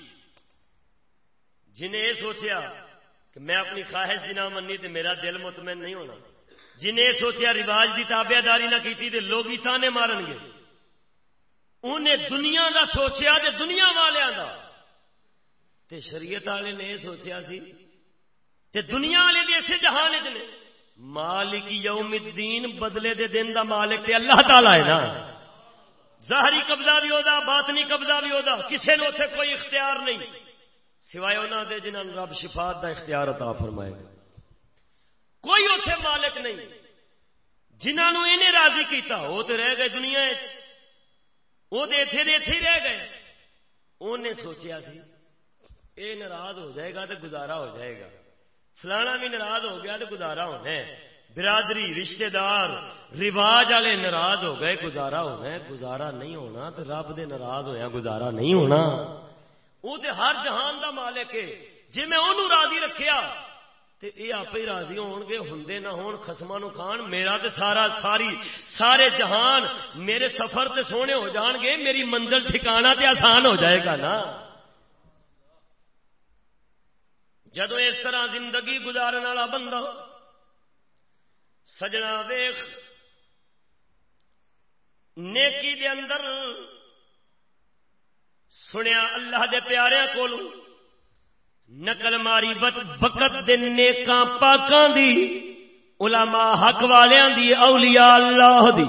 جنہیں یہ سوچیا کہ میں اپنی خواہش دی نہ منی تو میرا دل مطمئن نہیں ہونا۔ جنہیں یہ سوچیا رواج کی تابیا داری نہ کی لوگ تانے مارن گے انہیں دنیا دا سوچیا تے دنیا والوں دا۔ تے شریعت والے نے یہ سوچیا سی تے دنیا والے بھی اسے جہان نے۔ مالک یوم الدین بدلے دے دن دا مالک تے اللہ تعالی ہے نا۔ ظاہری قبضہ بھی ہوتا باطنی قبضہ بھی ہوتا کسی نے اتنے کوئی اختیار نہیں۔ سوائے انہوں دے جنہوں نے رب شفات دا اختیار عطا فرمائے۔ گا کوئی اتنے مالک نہیں۔ جنہوں نے انہیں راضی کیتا، وہ تو رہ گئے دنیا وہ تو دے رہ گئے۔ انہیں سوچیا سی، اے ناراض ہو جائے گا تو گزارا ہو جائے گا۔ فلانا بھی ناراض ہو گیا تو گزارا ہونا ہے۔ برادری رشتہ دار رواج والے ناراض ہو گئے، گزارا ہونا ہے۔ گزارا نہیں ہونا تو رب دے ناراض ہویا، گزارا نہیں ہونا۔ وہ تو ہر جہان دا مالک ہے۔ جی میں انہوں راضی رکھیا تو یہ آپ ہی راضی ہون گے ہوں نہ ہون خسما نو کھان، میرا تے سارا، ساری، سارے جہان میرے سفر تے سونے ہو جان گے، میری منزل ٹھکانا تے آسان ہو جائے گا نا۔ جدو اس طرح زندگی گزارن والا بندہ سجنا ویخ نیکی دے اندر سنیا اللہ دے پیارے کو نقل ماری بقت دے نیکاں پاکاں دی، علماء حق والیاں دی، اولیاء اللہ دی۔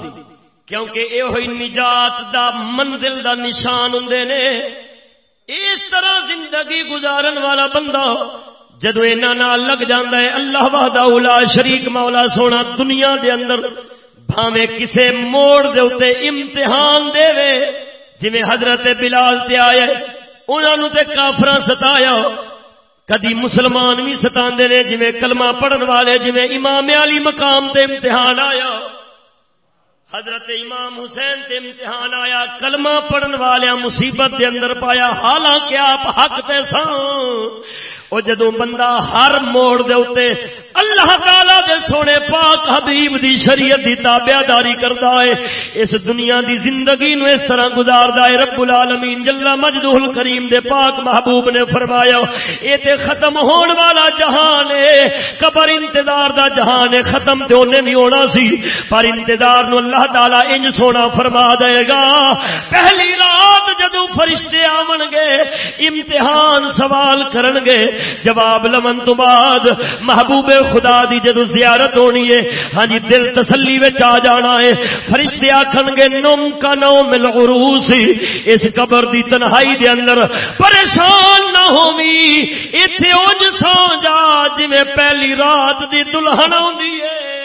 کیونکہ اے ہوئی نجات دا منزل دا نشان ہوں نے۔ اس طرح زندگی گزارن والا بندہ جدو یہاں لگ جانا ہے، اللہ وحدہ اولا شریک مولا سونا دنیا دے اندر بھاوے کسے موڑ دے اتے امتحان دے وے جی حضرت بلال تے آئے انہوں تے کافر ستایا۔ کدی مسلمان بھی ستا نے جی کلمہ پڑھن والے جی امام علی مقام تے امتحان آیا۔ حضرت امام حسین تے امتحان آیا، کلمہ پڑھن والے مصیبت دے اندر پایا۔ حالانکہ آپ حق تے سان وہ جدو بندہ ہر موڑ دے اتے اللہ تعالی دے سونے پاک حبیب دی شریعت دی تابع داری کرتا ہے، اس دنیا دی زندگی نو اس طرح گزاردا ہے۔ رب العالمین جل مجدہ الکریم دے پاک محبوب نے فرمایا، اے تے ختم ہون والا جہان ہے۔ قبر انتظار دا جہان ہے، ختم تے اونے نہیں ہونا سی۔ پر انتظار نو اللہ تعالی انج سونا فرما دے گا۔ پہلی رات جدو فرشتے آون گے امتحان سوال کرن گے جواب لمن تو بعد محبوب خدا دی جدو زیارت ہونی ہے ہاں جی دل تسلی آ جانا ہے۔ فرشتے آخن گے، نم کا نو مل عروس اس قبر دی تنہائی دے اندر پریشان نہ ہووی ایتھے اونج سو جا، جویں پہلی رات دی دلہن آوندی ہے۔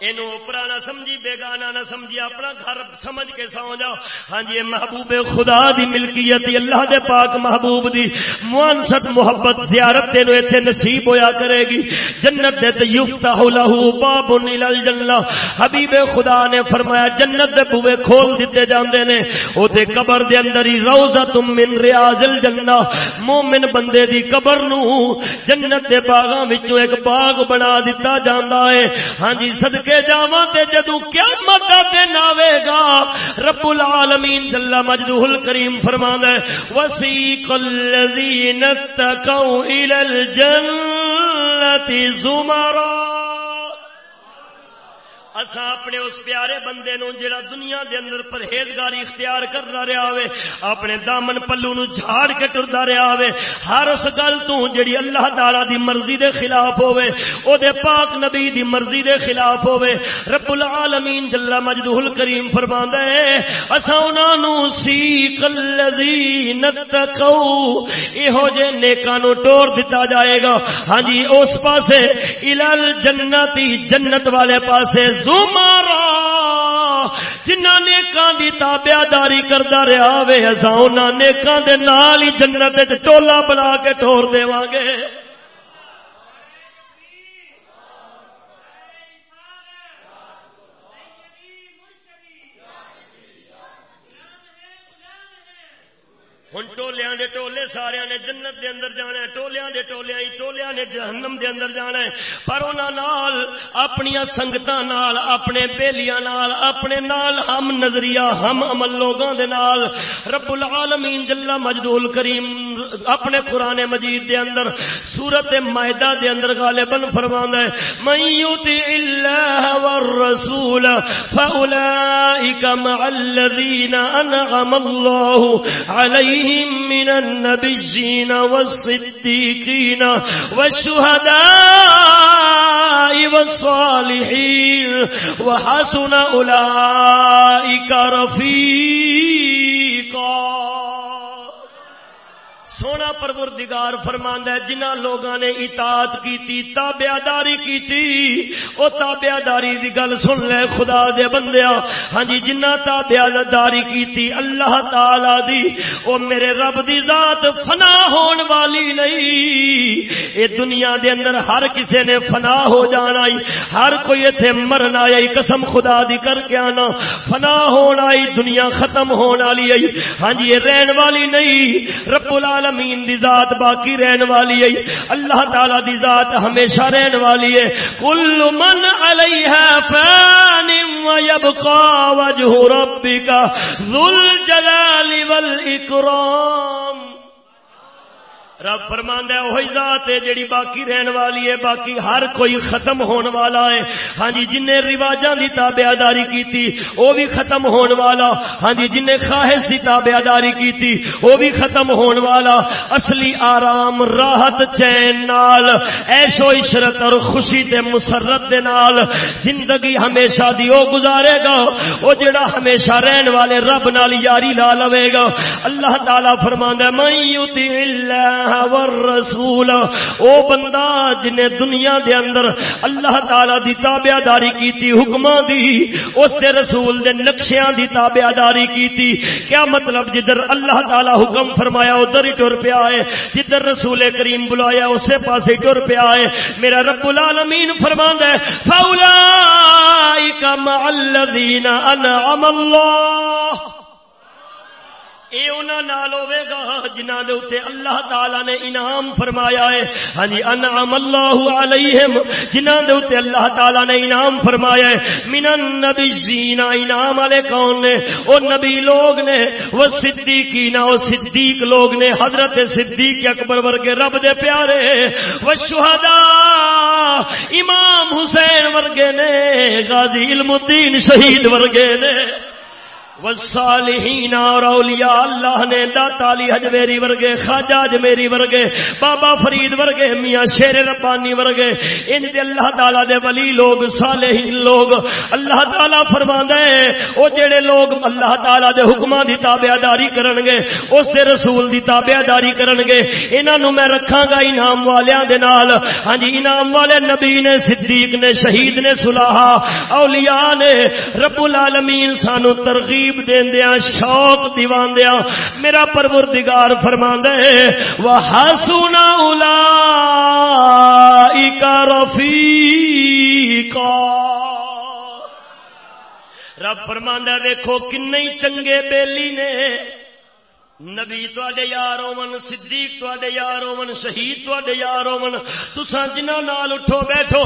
اینو اوپرا نہ سمجھی بیگانا نہ سمجھی، اپنا گھر سمجھ کے سو جاؤ۔ ہاں جی محبوب خدا دی ملکیت اللہ دے پاک محبوب دی موانست محبت زیارت تینو ایتھے نصیب ہویا کرے گی۔ جنت دے تے یفتح له باب الى الجنہ۔ حبیب خدا نے فرمایا، جنت دے بوے کھول دتے جاندے نے۔ او قبر دے اندر ہی روضہ من ریاض الجنہ۔ مومن بندے دی قبر نو جنت دے باغاں وچوں ایک باغ بنا دتا جاندا ہے۔ ہاں جی صدقے جاواں تے جدوں قیامت دا دن آوے گا، رب العالمین جل مجدہ الکریم فرماندا ہے وسیق الذین اتقوا الى الجنہ زمرہ اسا اپنے اس پیارے بندے نو جڑا دنیا دے اندر پرہیزگاری اختیار کردا رہیا ہوے اپنے دامن پلو نو جھاڑ کے ٹردا رہیا ہوے ہر اس گل تو جڑی اللہ تعالی دی مرضی دے خلاف ہوے او دے پاک نبی دی مرضی دے خلاف ہوے رب العالمین جل مجدہ الکریم فرماندا ہے اسا انہاں نو سیق الذین تقوا ایہو جے نیکاں نو ٹور دتا جائے گا۔ ہاں جی اس پاسے الال جنتی جنت والے پاسے زمارا جنہ نیکاں دی تابع داری کردا رہیا وے، اساں انہاں نیکاں دے نال ہی جنت وچ ٹولا بنا کے ٹور دیواں گے ہوں ٹولیا دے ٹولے سارے نے جنت دے اندر جانا ہے، ٹولیا دے ٹولیا ہی، ٹولیا نے جہنم دے اندر جانا ہے۔ پر انہوں اپنی سنگت اپنے بیلیاں نال، اپنے نال ہم نظریہ، ہم عمل لوگوں دے نال۔ رب العالمین جلا مجدول کریم اپنے قرآن مجید دے اندر، سورت مائدہ دے اندر غالباً فرمانا ہے، من یوتی اللہ والرسول فاولائک مع الذین انعم اللہ علیہ عليهم من النبيين والصديقين والشهداء والصالحين وحسن أولئك رفيقا. سونا پروردگار فرماندا ہے جنہ لوگاں نے اطاعت کیتی، تابعداری کیتی، او تابعداری دی گل سن لے خدا دے بندیا ہاں جی جنہ تابعداری کیتی، اللہ تعالی دی، او میرے رب دی ذات فنا ہون والی نہیں۔ اے دنیا دے اندر ہر کسے نے فنا ہو جانا ہی ہر کوئی ایتھے مرنا آئی قسم خدا دی کر کے آنا۔ فنا ہون آئی، دنیا ختم ہون والی آئی ہاں جی رہن والی نہیں۔ رب العالمین العالمین دی ذات باقی رہن والی ہے۔ اللہ تعالی دی ذات ہمیشہ رہن والی ہے۔ کل من علیہا فان و ویبقى وجه ربك ذو الجلال والاکرام۔ رب فرماندا ہے وہی ذات ہے جڑی باقی رہن والی ہے، باقی ہر کوئی ختم ہون والا ہے۔ ہاں جی جن نے رواجاں دی تابعداری کیتی، او بھی ختم ہون والا۔ ہاں جی جن نے خواہش دی تابعداری کیتی، او بھی ختم ہون والا۔ اصلی آرام، راحت، چین نال، عیش و عشرت اور خوشی تے مسرت دے نال زندگی ہمیشہ دی او گزارے گا۔ او جڑا ہمیشہ رہن والے رب نال یاری لا لوے گا۔ اللہ تعالی فرماندا ہے، من یطیع اللہ اللہ والرسول. او بندہ جن دنیا دے اندر اللہ تعالی دی تابعداری کیتی، حکماں دی، اس دے رسول دے نقشیاں دی تابعداری کیتی. کیا مطلب جدھر اللہ تعالی حکم فرمایا ادھر ہی ٹر پیا ہے، جدھر رسول کریم بلایا اسے پاسے ٹر پیا ہے. میرا رب العالمین فرماندا ہے، فاولائک مع الذین انعم اللہ. اے انہاں نال ہوے گا جنہاں دے اوتے اللہ تعالی نے انعام فرمایا ہے۔ ہاں جی انعام اللہ علیہم، جنہاں دے اوتے اللہ تعالی نے انعام فرمایا ہے۔ من النبیین انعام والے کون نے؟ او نبی لوگ نے، وہ صدیقین، او صدیق لوگ نے، حضرت صدیق اکبر ورگے رب دے پیارے۔ وہ شہداء امام حسین ورگے نے، غازی علم الدین شہید ورگے نے۔ والصالحین اور اولیاء اللہ نے داتا علی حجویری ورگے، خواجہ اجمیری ورگے، بابا فرید ورگے، میاں شیر ربانی ورگے۔ ان دے اللہ تعالی دے ولی لوگ، صالحین لوگ۔ اللہ تعالی فرماندا ہے، او جڑے لوگ اللہ تعالی دے حکماں دی تابعداری کرن گے اس دے رسول دی تابعداری کرن گے انہاں نو میں رکھاں گا انعام والیاں دے نال۔ ہاں جی انعام والے نبی نے، صدیق نے، شہید نے صلاحہ اولیاء نے، رب العالمین سانو ترغیب ترغیب دیندیا شوق دیواندیا میرا پروردگار فرما دے وہ ہسونا الا رفیق رب فرما دیکھو کن چنگے بیلی نے نبی تے یار ہومن صدیق تے یار ہومن شہید تے یار ہومن تسا جنہ نال اٹھو بیٹھو،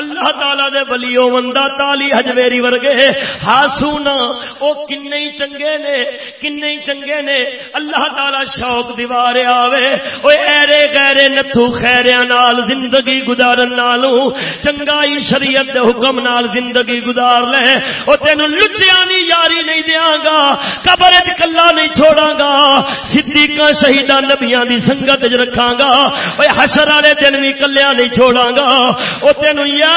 اللہ تعالی دے ولی ہومن دا تالی حجویری ورگے ہاسونا او کنے ہی چنگے نے، کنے ہی چنگے نے، اللہ تعالی شوق دیوارے آوے اوے ایرے غیرے نتھو خیریاں نال زندگی گزارن نالوں چنگائی شریعت دے حکم نال زندگی گزار لے او تینوں لچیاں دی یاری نہیں دیاں گا، قبر وچ کلا نہیں چھوڑاں گا صدیقہ شہیدہ نبیاں دی سنگت ج رکھاں گا اوے حشر والے دن بھی کلیا نہیں چھوڑاں گا او تینو یا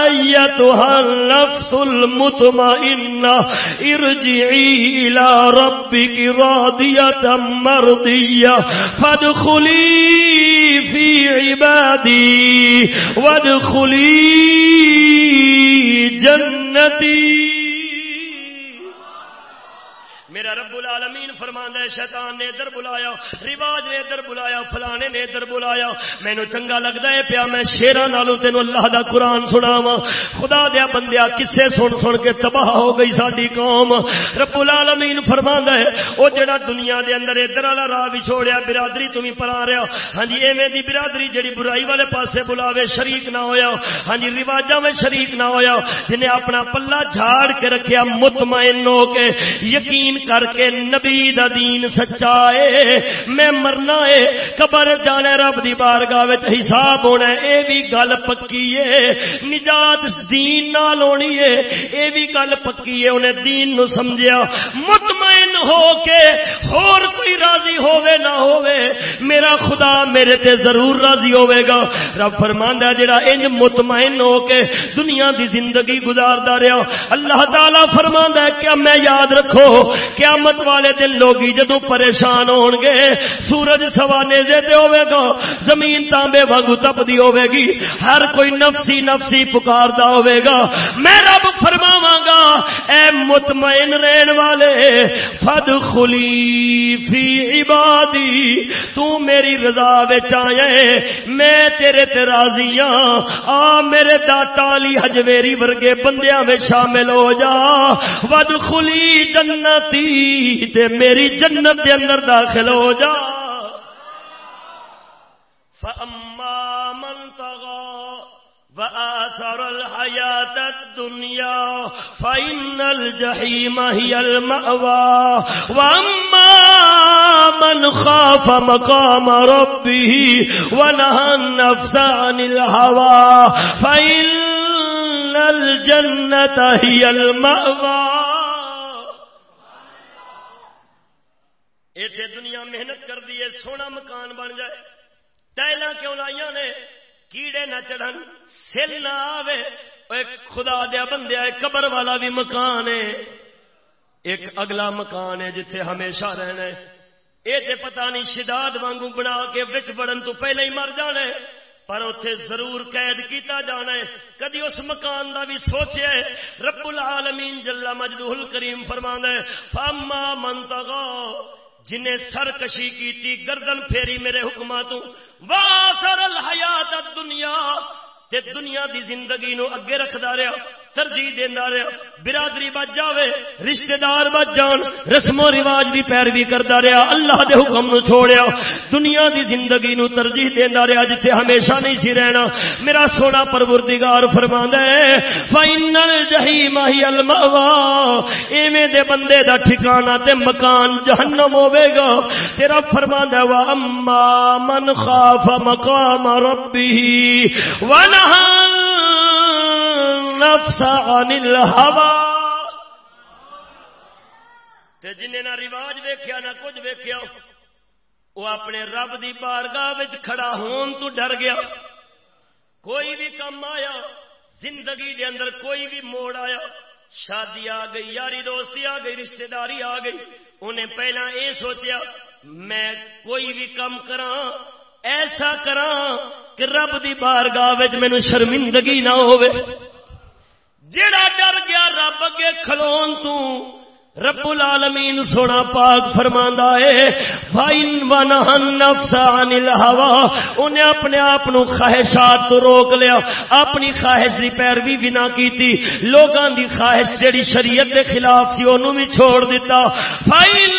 ایتها النفس المطمئنہ، ارجعی الى ربك راضیہ مرضیہ فادخلی فی عبادی، وادخلی جنتی۔ میرا رب العالمین فرمان ہے، شیطان نے ادھر بلایا، رواج نے ادھر بلایا، فلانے نے ادھر بلایا۔ مینو چنگا لگتا ہے پیا، میں شیرا نالوں تین اللہ دا قرآن سنا وا خدا دیا بندیا کسے سن سن کے تباہ ہو گئی ساری قوم۔ رب العالمین فرما ہے وہ جڑا دنیا دے اندر ادھر والا راہ بھی چھوڑیا برادری تمہیں پرا رہا۔ ہاں جی ایویں دی برادری جڑی برائی والے پاسے بلاوے شریک نہ ہویا۔ ہاں جی رواجاں میں شریک نہ ہویا۔ جنہیں اپنا پلہ جھاڑ کے رکھیا، مطمئن ہو کے یقین کر کے نبی دا دین سچا ہے میں مرنا ہے قبر جانے رب دی بارگاہ وچ حساب ہونا ہے۔ اے بھی گل پکی ہے نجات دین نال ہونی ہے اے بھی گل پکی ہے انہیں دین نو سمجھیا۔ مطمئن ہو کے اور کوئی راضی ہووے نہ ہووے، میرا خدا میرے تے ضرور راضی ہوے گا۔ رب فرماندا ہے، جڑا انج مطمئن ہو کے دنیا دی زندگی گزاردا رہیا، اللہ تعالی فرماندا ہے کہ میں یاد رکھو قیامت والے دن لوگی جدو پریشان ہون گے سورج سوانے دے ہوئے گا، زمین تانبے واگو تپدی ہوئے گی۔ ہر کوئی نفسی نفسی پکاردا ہوئے گا۔ میں رب فرماواں گا، اے مطمئن رہن والے فد خلی فی عبادی، تو میری رضا وچ آئے۔ میں تیرے تے راضی ہاں۔ آ میرے داتا علی حجویری ورگے بندیاں میں شامل ہو جا۔ ود خلی جنتی تے میری جنت دے اندر داخل ہو جا۔ فَأَمَّا مَنْ تَغَى وَآثَرَ الْحَيَاةَ الدُّنْيَا فَإِنَّ الْجَحِيمَ هِيَ الْمَأْوَى۔ وَأَمَّا مَنْ خَافَ مَقَامَ رَبِّهِ وَنَهَى النَّفْسَ عَنِ الْهَوَى فَإِنَّ الْجَنَّةَ هِيَ الْمَأْوَى۔ اتنے دنیا محنت کر دیے سونا مکان بن جائے۔ ٹائل کیوں لائیا نے؟ کیڑے نہ چڑھن، سل نہ آوے۔ خدا دیا بندیا قبر والا بھی مکان ہے۔ ایک اگلا مکان ہے جتھے ہمیشہ رہنا ہے۔ یہ پتا نہیں شداد وانگو بنا کے بچ بڑن تو پہلے ہی مر جانا ہے۔ پر اتے ضرور قید کیتا جانا ہے۔ کدی اس مکان دا بھی سوچے رب العالمین جلا مجدول کریم فرما ہے فاما منتگا جنہیں سرکشی کی گردن پھیری میرے حکماتوں۔ واسر الحیات دنیا دنیا دی زندگی نو اگے رکھدا رہا ترجیح دینا رہا برادری بچ جاوے رشتہ دار بچ جان رسم و رواج دی پیروی کرتا رہا اللہ دے حکم نو چھوڑیا، دنیا دی زندگی نو ترجیح دینا رہا جتھے ہمیشہ نہیں سی رہنا۔ میرا سونا پروردگار فرماندا ہے فائنل جہیم ہی المأوا ایویں دے بندے دا ٹھکانہ تے مکان جہنم ہوے گا۔ تیرا فرماندا وا اما من خاف مقام ربه ونهى النفس عن الهوى. تے جن نہ رواج ویکھیا نہ کچھ ویکھیا، وہ اپنے رب دی بارگاہ وچ کھڑا ہون تو ڈر گیا۔ کوئی بھی کم آیا، زندگی دے اندر کوئی بھی موڑ آیا، شادی آ گئی، یاری دوستی آ گئی، رشتہ داری آ گئی، انہیں پہلا یہ سوچیا، میں کوئی بھی کم کرا ایسا کرا کہ رب دی بارگاہ مینو شرمندگی نہ ہو جڑا ڈر گیا رب اگے کھلون تو، رب العالمین سونا پاک فرماندا ہے فاین ونہن نفس عن الهوى انہیں اپنے آپ نو خواہشات تو روک لیا۔ اپنی خواہش دی پیروی بھی نہ کیتی لوکاں دی خواہش جڑی شریعت دے خلاف سی اونوں بھی چھوڑ دیتا فاین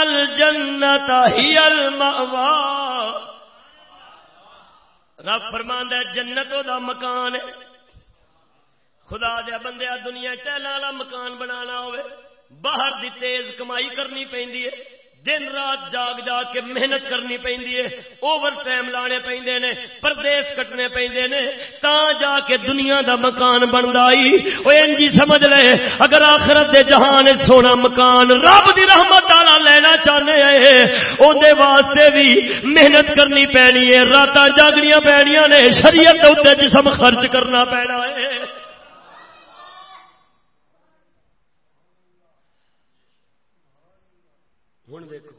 الجنت ہی المأوا رب فرماندا ہے جنت دا مکان ہے۔ خدا دیا بندیا دنیا ٹہلا والا مکان بنا ہوئے، باہر دی تیز کمائی کرنی پہ دن رات جاگ جاگ کے محنت کرنی پہ اوور ٹائم لانے پہ نے پردیس کٹنے پہ تا جا کے دنیا دا مکان بنتا جی سمجھ لے، اگر آخرت دے جہان سونا مکان رب دی رحمت والا لینا چاہنے اندر واسطے بھی محنت کرنی پینی ہے۔ رات جاگنیاں پینیاں نے، شریعت جسم خرچ کرنا پینا ہے ہوں دیکھو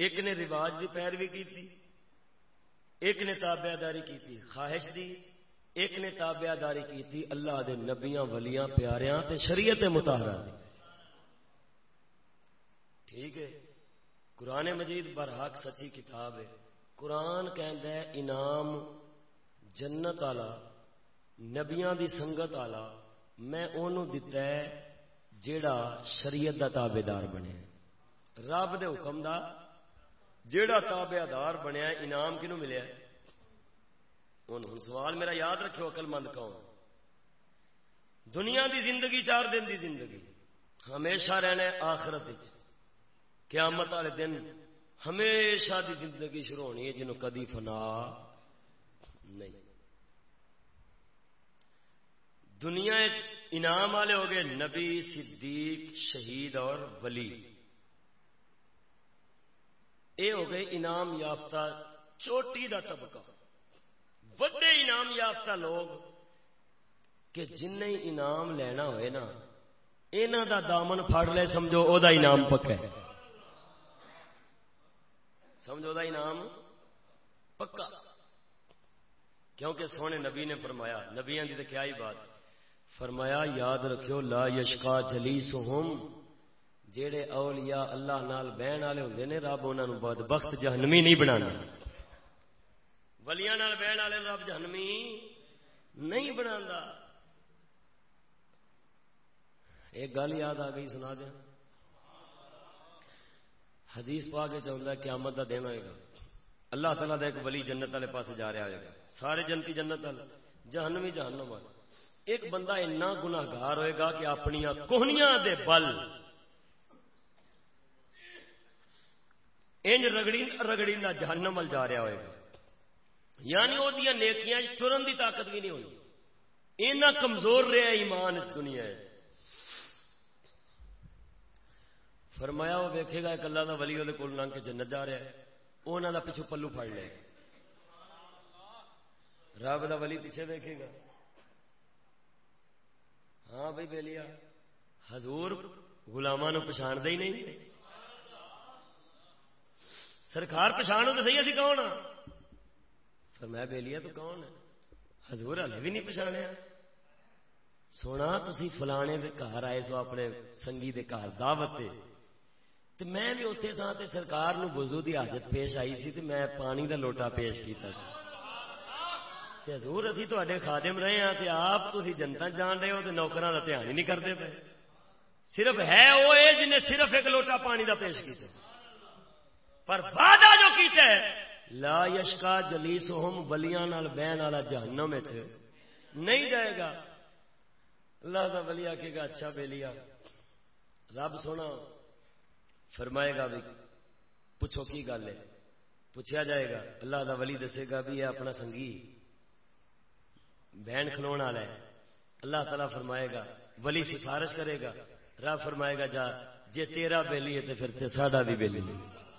ایک نے رواج کی پیروی کی ایک نے تابع داری کی خواہش دی، ایک نے تابع داری کی اللہ دے نبیاں، ولیاں، پیاریاں تے شریعت متحرہ دی۔ ٹھیک ہے، قرآن مجید برحق سچی کتاب ہے۔ قرآن ہے، انعام جنت والا، نبیاں دی سنگت والا، میں انہوں دتا ہے، جیڑا شریعت دا تابے دار بنے۔ رب دے حکم دا جیڑا تابے دار بنیا انعام کنو ملیا ہوں سوال میرا یاد رکھو اقل مند کون دنیا دی زندگی چار دن دی زندگی۔ ہمیشہ رہنا آخرت قیامت والے دن ہمیشہ دی زندگی شروع ہونی ہے جنہوں کدی فنا نہیں۔ دنیا انعام والے ہو گئے نبی، صدیق، شہید اور ولی۔ اے ہو گئے انعام یافتہ، چوٹی دا طبقہ۔ وڈے انعام یافتہ لوگ کہ جن انعام لینا ہوئے نا یہاں دا دامن پھڑ لے، سمجھو او دا انعام پکا ہے۔ سمجھو دا انعام پکا۔ کیونکہ سونے نبی نے فرمایا، نبیاں کی تو کیا ہی بات؟ فرمایا، یاد رکھو لا یشکا جلی سہم جہے اولیاء اللہ نال بہن والے ہوں نے، رب انہوں بد بخت جہنمی نہیں بنا ولیاں نال بہن والے رب جہنمی نہیں بنا ایک گل یاد آ گئی، سنا دیا حدیث پا کے چاہتا قیامت کا دن ہوئے گا۔ اللہ تعالیٰ کا ایک ولی جنت والے پاس جا رہا ہوئے گا۔ سارے جنتی جنت والے، جہنمی جہنم والے۔ ایک بندہ اتنا گناگار ہوئے گا کہ اپنی کوہنیاں دے بل انج رگڑی رگڑی نہ جہنم ول جا رہا ہوئے گا۔ یعنی وہ نیکیاں ٹرن دی طاقت بھی نہیں ہونی اینا کمزور رہا ایمان اس دنیا فرمایا وہ ویکھے گا ایک اللہ کا ولی وہ کول لنگ کے جنت جا رہا ہے۔ وہ انہوں کا پچھو پلو پڑ لے۔ رب کا ولی پیچھے ویکھے گا۔ ہاں بھائی بے لیا ہزور گلاما پچھاڑ دے ہی نہیں۔ سرکار پچھاڑو تو صحیح ابھی کون پھر میں بے تو کون ہے ہزور ہلے بھی نہیں پچھاڑیا سونا تھی فلانے کے گھر آئے سو اپنے سنگھی کے گھر دعوت تے۔ میں بھی اتنے سا سرکار وضو کی حاجت پیش آئی سی تے میں پانی کا لوٹا پیش کیا حضور، اسی تے خادم رہے ہیں آپ تھی جنتا جان رہے ہو تو نوکر کا دھیان ہی نہیں کرتے پے۔ صرف ہے وہ جنہیں صرف ایک لوٹا پانی کا پیش کیا پر وعدہ جو کیتا ہے، لا یشکا جلی سوہم بلیاں بہن والا جہنم نہیں جائے گا۔ اللہ کا بلی آکے گا اچھا بےلیا رب سونا فرمائے گا بھی، پوچھو کی گل ہے؟ پوچھا جائے گا۔ اللہ کا ولی دسے گا بھی یہ اپنا سنگھی بہن کھلو والا ہے۔ اللہ تعالیٰ فرمائے گا، ولی سفارش کرے گا۔ رب فرمائے گا، جا، جے تیرا بیلی ہے تو پھر ساڈا بھی بیلی ہے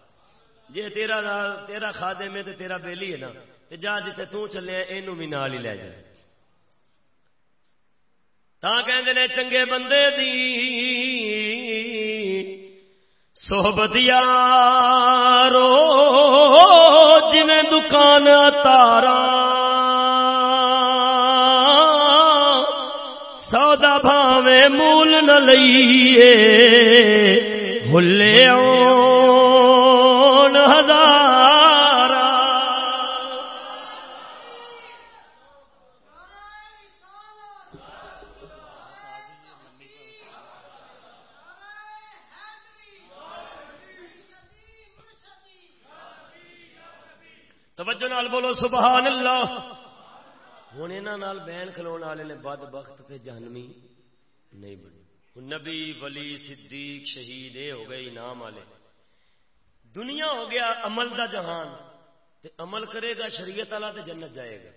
جے تیرا تیرا کھادے میں تو تیرا بیلی ہے نا تو جا جتے تو چلے یہ بھی نال ہی لے جائے تا کہ چنگے بندے دی صحبت یارو جی دکان تارا سودا بھاوے مول نہ لئیے، ہلے ہزار بولو، سبحان اللہ۔ ہوں یہاں بین کھلو والے نے بد بخت تے جہنمی نہیں بنی۔ نبی، ولی، صدیق، شہید یہ ہو گئے انعام والے۔ دنیا ہو گیا عمل دا جہان۔ تے عمل کرے گا شریعت والا تے جنت جائے گا۔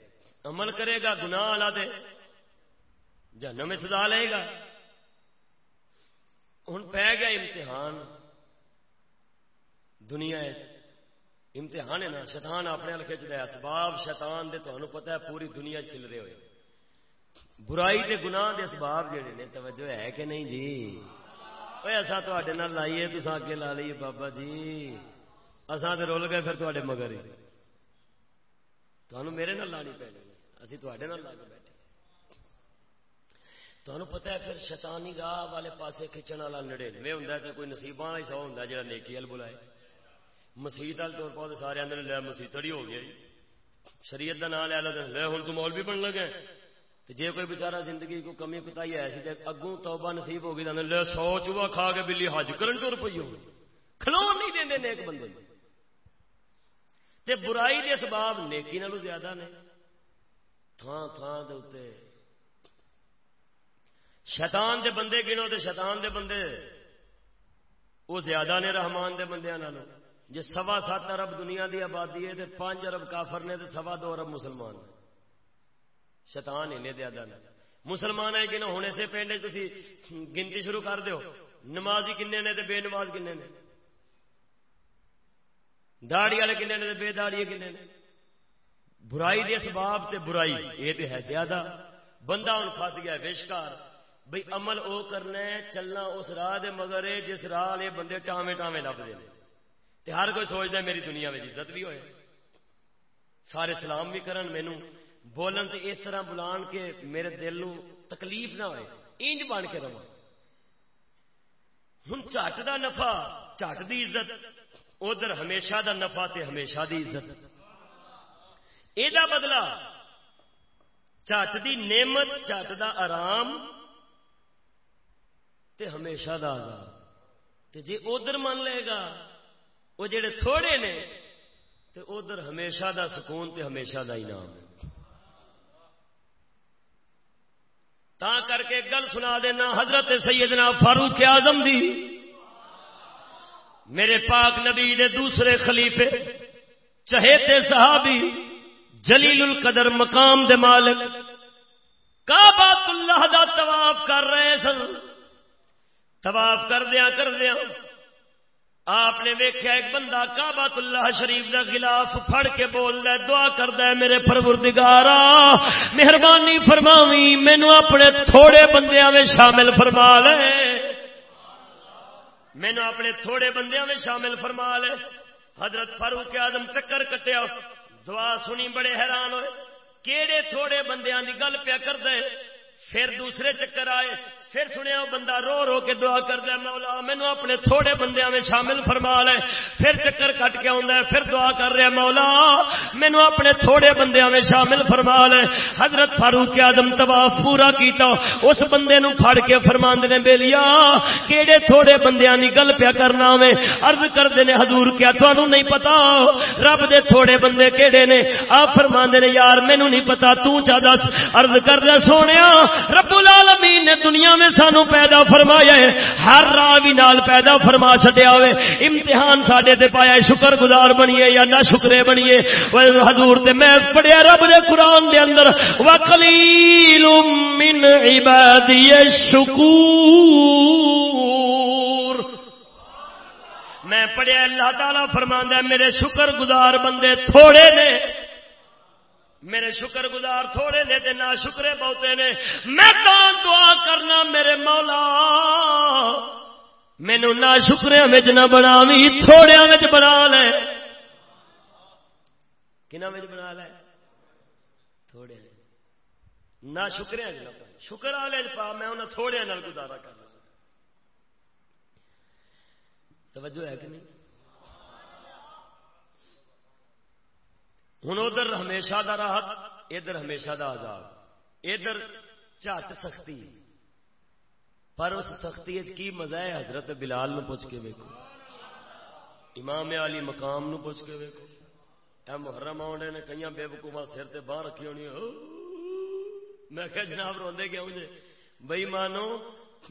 عمل کرے گا گناہ والا تے جہنم میں سزا لے گا۔ ہوں پی گیا امتحان۔ دنیا امتحان ہے نا، شیطان اپنے کھچ دیا اسباب شیطان دے تمہیں پتا ہے، پوری دنیا چل رہے ہوئے۔ برائی تے گناہ دے اسباب جڑے نے، توجہ ہے کہ نہیں جی؟ ایسا تے لائیے تو اگے لا لیے بابا جی۔ اصا تو رول گئے پھر تے مگر۔ ہی تمہیں میرے نال لانی پی اسی تے لا کے بیٹھے۔ تمہیں پتا ہے پھر شیطانی راہ والے پاسے کھچن والا نڑے۔ ہوں کوئی نصیبہ والا ہی سو ہوں جا نیکی وال بلائے۔ مسیت والے طور پر سارے آدھے لیا مسیت ہو گیا جی۔ شریعت کا نام لیا لے ہوں تو مول بھی بن لگے۔ تو جی کوئی بچارا زندگی کو کمی کتائی ایسی اگوں توبہ نصیب ہو گئی لے سو چوہا کھا کے بلی حج کرن ٹر پی ہو کھلو نہیں دیں نیک بندے تے برائی کے سباب نیکی نالو زیادہ نے۔ تھان تھان دے شیطان دے بندے گنو تے شیطان دے بندے وہ زیادہ نے رحمان دے بندے نالوں۔ جی سوا سات ارب دنیا دی آبادی ہے تو پانچ ارب کافر نے تو سوا دو ارب مسلمان شیطان ہی دیا دن مسلمان ہے کہ ہونے سے پنڈ تھی گنتی شروع کر دو نماز ہی کنے نے بے نماز کنے نے؟ داڑی والے کنے نے بے داڑی کنے نے؟ برائی دے اسباب تے برائی یہ تو ہے زیادہ۔ بندہ ہوں فس گیا بےشکار بھائی عمل او کرنا ہے، چلنا اس راہ دے مگر جس راہ یہ بندے ٹامے ٹامے لبتے ہر کوئی سوچتا میری دنیا میں عزت بھی ہوئے۔ سارے سلام بھی کرن مینو بولن تو اس طرح بلان کے میرے دل نو تکلیف نہ ہوئے۔ انج بن کے رہا ہوں چٹ کا نفا چٹ دی عزت۔ ادھر ہمیشہ دا نفا تے ہمیشہ دی عزت۔ یہ بدلا چٹ دی نعمت چٹ دا آرام تے ہمیشہ دا آزاد تے جی ادھر من لے گا وہ جڑے تھوڑے نے تو ادھر ہمیشہ دا سکون تے ہمیشہ دا انعام ہے۔ تا کر کے گل سنا دینا، حضرت سیدنا فاروق اعظم دی۔ میرے پاک نبی دے دوسرے خلیفے، چہیتے صحابی، جلیل القدر مقام دے مالک کعبۃ اللہ دا طواف کر رہے سن۔ طواف کر دیا کر دیا آپ نے ویکیا ایک بندہ کابت اللہ شریف دا خلاف پھڑ کے بول رہا دعا کردا ہے، میرے پروردگارا، مہربانی فرماوی مینو اپنے تھوڑے بندیاں میں شامل فرما لے۔ مینو اپنے تھوڑے بندیاں میں شامل فرما لے۔ حضرت فاروق اعظم چکر کٹیا۔ دعا سنی، بڑے حیران ہوئے۔ کیڑے تھوڑے بندیاں دی گل پیا کر دے پھر دوسرے چکر آئے۔ پھر سنیا وہ بندہ رو رو کے دعا کر دیا مولا مینو اپنے تھوڑے بندیاں میں شامل فرما لے۔ پھر چکر کٹ کے آتا ہے، پھر دعا کر رہا مولا مینو اپنے تھوڑے بندیاں میں شامل فرما لے۔ حضرت فاروق آدم تباہ پورا کیتا، اس بندے نو پھڑ کے فرما نے بے لیا کہڑے تھوڑے بندیاں کی گل پیا کرنا میں ارد کرتے ہیں حضور، کیا تھانوں نہیں پتا؟ رب دے تھوڑے بندے کہڑے نے؟ آپ فرما نے، یار مینو نہیں پتا تو چا دس۔ ارد کر دیا سونے رب العالمین نے دنیا میں نے سانو پیدا فرمایا ہے، ہر راہ بھی نال پیدا فرما چڈیا ہوئے۔ امتحان سڈے تے پایا شکر گزار بنیے یا نہ شکرے بنیے۔ حضور تے میں پڑھیا رب دے قرآن دے اندر وکلیل من عبادی الشکور میں پڑھیا اللہ تعالی فرماندا میرے شکر گزار بندے تھوڑے نے۔ میرے شکر گزار تھوڑے نے تے نہ شکرے بہتے نے۔ میں تو دعا کرنا میرے مولا۔ مینو نہ شکریا نہ بنا تھوڑیا بنا لے۔ کنا بنا لے؟ تھوڑے نہ شکریا شکر والے پا میں انہیں تھوڑے گزارا کر توجہ ہے کہ نہیں؟ ہوں ادھر ہمیشہ دا راحت، ادھر ہمیشہ دا آزاد ادھر جٹ سختی۔ پر اس سختی کی مزہ ہے؟ حضرت بلال نو پوچھ کے ویکو امام علی مقام نو پوچھ کے ویکو اے محرم آنے نے کئی بے بکوا سر تے باہر رکھی ہونی۔ میں کہ جناب روندے کیوں جے؟ بئی مانو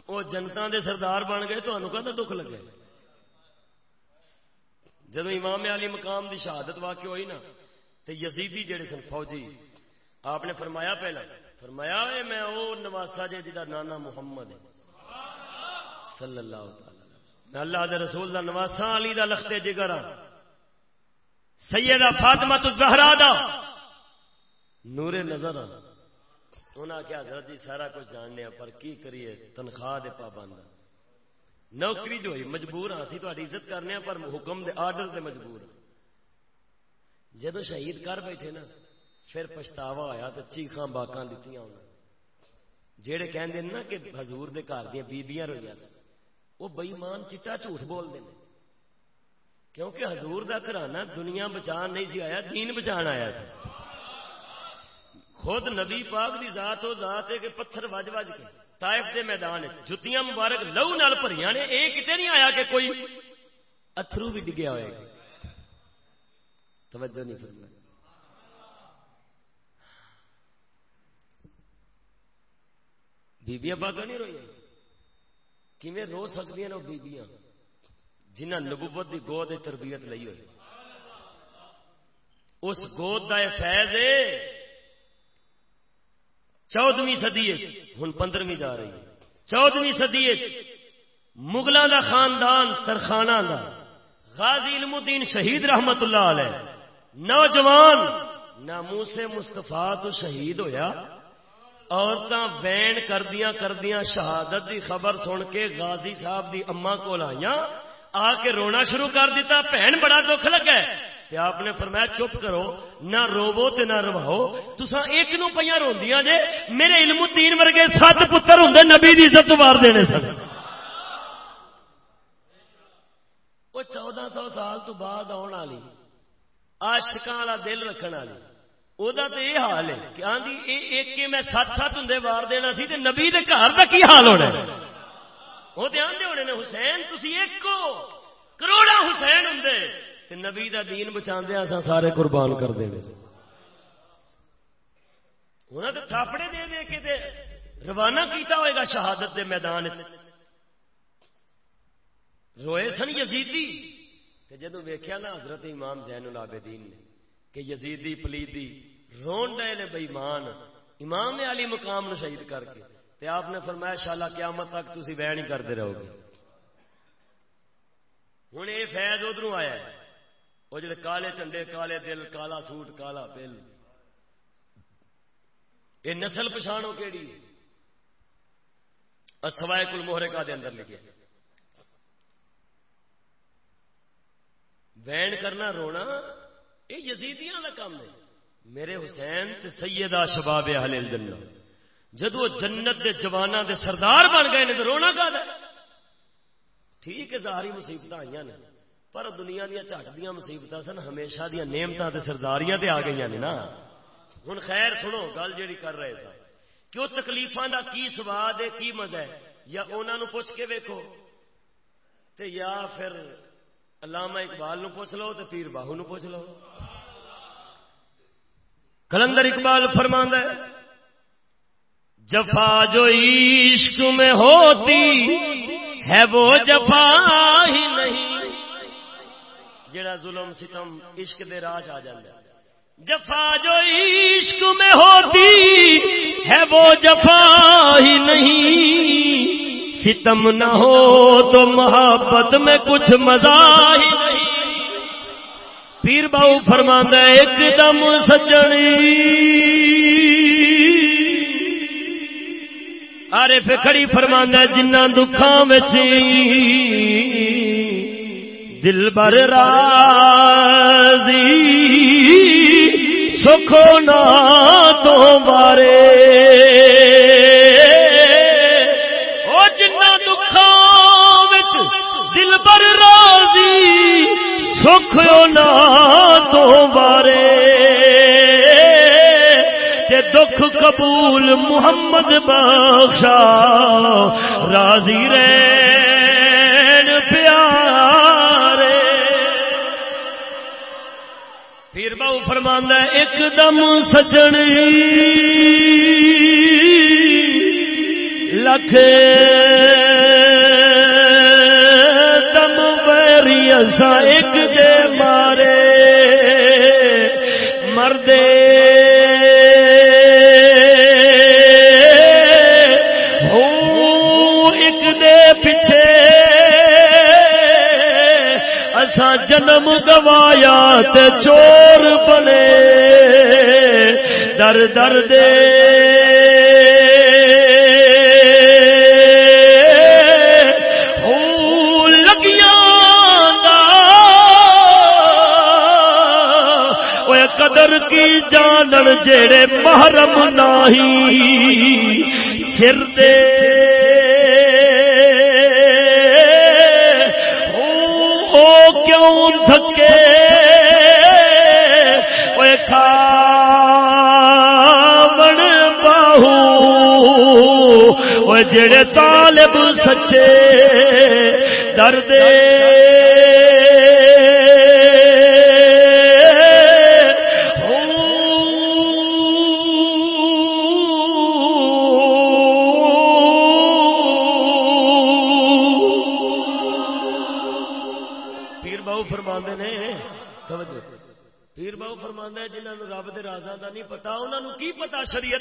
وہ جنتا دے سردار بن گئے تو کہ دکھ لگے؟ جب امام علی مقام دی شہادت واقع ہوئی نا تو یزیدی جڑے سن، فوجی۔ آپ نے فرمایا پہلا، فرمایا میں وہ نواسا جی جا نانا محمد ہے۔ صلی اللہ تعالی میں اللہ دے رسول دا نواسا، علی دا لختے جگر ہاں۔ سیدہ فاطمہ تو زہرا دا۔ نور نظر ہاں۔ انہاں کیا حضرت جی سارا کچھ جاننے پر کی کریے؟ تنخواہ دے پابند ہاں۔ نوکری جو ہوئی، مجبور ہاں۔ سی تو عزت کرنے ہاں، پر حکم دے، آرڈر دے مجبور ہاں۔ جدو شہید کر بیٹھے نا، پھر پچھتاوا ہوا تو چیخاں باقاں دیتی جہے کہ نا کہ حضور دے گھر دیا بیبیاں روئی سن، وہ بئیمان چٹا جھوٹ بولتے ہیں کیونکہ حضور دا گھرانا دنیا بچان نہیں سی آیا، دین بچان آیا سی خود نبی پاک دی ذات ہو ذات ہے کہ پتھر وج وج کے تائف دے میدان جتیاں مبارک لہو نال بھریاں نے یہ کتنے نہیں آیا کہ کوئی اترو بھی ڈگیا ہوئے گا۔ توجہ نہیں فرمائی۔ بیبیاں باغا نہیں روئی کیویں رو سکتی ہیں وہ بیبیاں؟ جنہ نبوت کی گود تربیت لئی ہوئی۔ اس گود کا فیض ہے۔ چودویں سدی ہوں پندرہویں جا رہی ہے۔ چودویں سدی مغلوں کا خاندان ترخانہ کا غازی علم الدین شہید رحمت اللہ علیہ۔ نوجوان نامو سے مستفا تو شہید ہویا، عورتاں بین کردیاں کردیاں شہادت دی خبر سن کے غازی صاحب دی اما کو آئیاں، آ کے رونا شروع کر دیتا، بہن، بڑا دکھ لگا تے آپ نے فرمایا، چپ کرو، نہ روو تے نہ رواؤ تسا ایک نو پہ روندیاں جے، میرے علم الدین ورگے سات پتر ہوں نبی دی عزت مار دینے سن. وہ چودہ سو سال تو بعد آنے والی۔ آشکا والا دل رکھنے والی۔ وہ تو یہ حال ہے کہ آدھی ایک کے میں سات سات ہوں وار دینا سی تے نبی دے گھر کا کی حال ہونا وہ تو آدھے ہونے نے حسین تھی ایک کروڑا حسین ہوں تے نبی دا دین بچا اصا سارے قربان کر دیں انہوں نے تھاپڑے دے دے کے دے روانہ کیتا ہوئے گا شہادت دے میدان روئے سن یزیدی۔ جدو ویکیا نا حضرت امام زین العابدین نے کہ یزیدی، پلیدی رون ڈے نے بئیمان امام علی مقام نو شہید کر کے تے آپ نے فرمایا شالا قیامت تک تھی وی نہیں کرتے رہو گے۔ ہوں یہ فیض ادھر آیا ہے۔ وہ جڑے کالے چنڈے، کالے دل، کالا سوٹ، کالا پل۔ یہ نسل پچھاڑو کہڑی استوائے کل موہرے کا دے اندر لکھے وین کرنا رونا، یہ یزیدیاں کا کام ہے۔ میرے حسین تے سیدہ شباب اہل الجنہ، جدو جنت دے جوانا دے سردار بن گئے نے تو رونا کا ٹھیک ہے، ظاہری مصیبت آئی نے، پر دنیا دیا چٹ دیا مصیبت سن، ہمیشہ دیا نعمتوں تے سرداریاں تے آ گئی نے نا۔ ہوں خیر سنو، گل جیڑی کر رہے سن۔ کہ وہ تکلیفاں دا کی سواد ہے، کی مزہ ہے؟ یا انہوں پوچھ کے ویکو تے یا پھر علامہ اقبال نو پوچھ لو تو پیر باہو نو پوچھ لو۔ کلندر اقبال فرماند ہے، جفا جو عشق میں ہوتی ہے وہ جفا ہی نہیں۔ جڑا ظلم ستم عشق دے راج آ جائے جفا جو عشق میں ہوتی ہے وہ جفا ہی نہیں۔ ستم نہ ہو تو محبت میں کچھ مزہ ہی نہیں۔ پیر باؤ فرماندہ ایک دم سجنی آرے کھڑی فرماندہ جنہ دکھان بچی دل بر راضی سکھو نا تو بارے دل بر راضی، سکھ نا تو بارے دکھ قبول محمد بخشا راضی رین پیارے۔ پیر باؤ فرماندہ ایک دم سجن۔ لکھ بیری اسا ایک دے مارے۔ مردے۔ جنم گوایا تے چور بنے۔ در در دے کی جانن جڑے محرم نہیں سر دے۔ کیوں تھکے کھا باہو۔ وہ جڑے طالب سچے، درد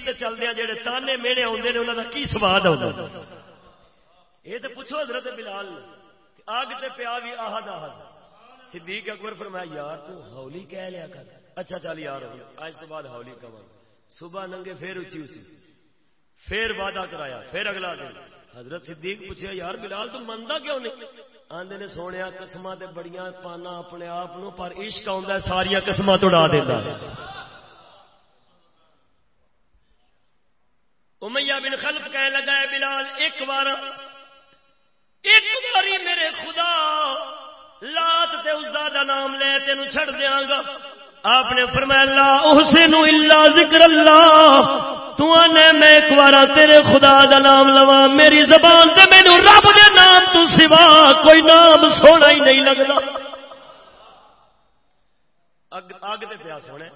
پتا شریعت چلدیا جہے تانے میڑے آتے ہیں انہوں کا کی سواد آتا یہ تو پوچھو حضرت بلال، آگ تے پیا بھی آہد آہد۔ صدیق اکبر فرمایا، یار تو ہولی کہہ لیا کر۔ اچھا چل یار ہو آج تو بعد ہولی کہا صبح ننگے پھر اچھی اچھی پھر وعدہ کرایا، پھر اگلا دن۔ حضرت صدیق پوچھا یار بلال، تو منتا کیوں نہیں؟ آدھے نے سونے قسم بڑیاں پانا اپنے آپ پر عشق آتا ساریا قسم توڑا دینا امیہ بن خلف کہنے لگا ہے، بلال، ایک بار۔ ایک باری میرے خدا، لات تے اس دا نام لے تینوں چھڑ دیاں گا۔ آپ نے فرمایا اللہ احسن الا ذکر اللہ۔ تو نے میں ایک بار تیرے خدا دا نام لوا میری زبان تے مینوں رب دے نام تو سوا کوئی نام سونا ہی نہیں لگدا اگ اگ تے پیا سونے۔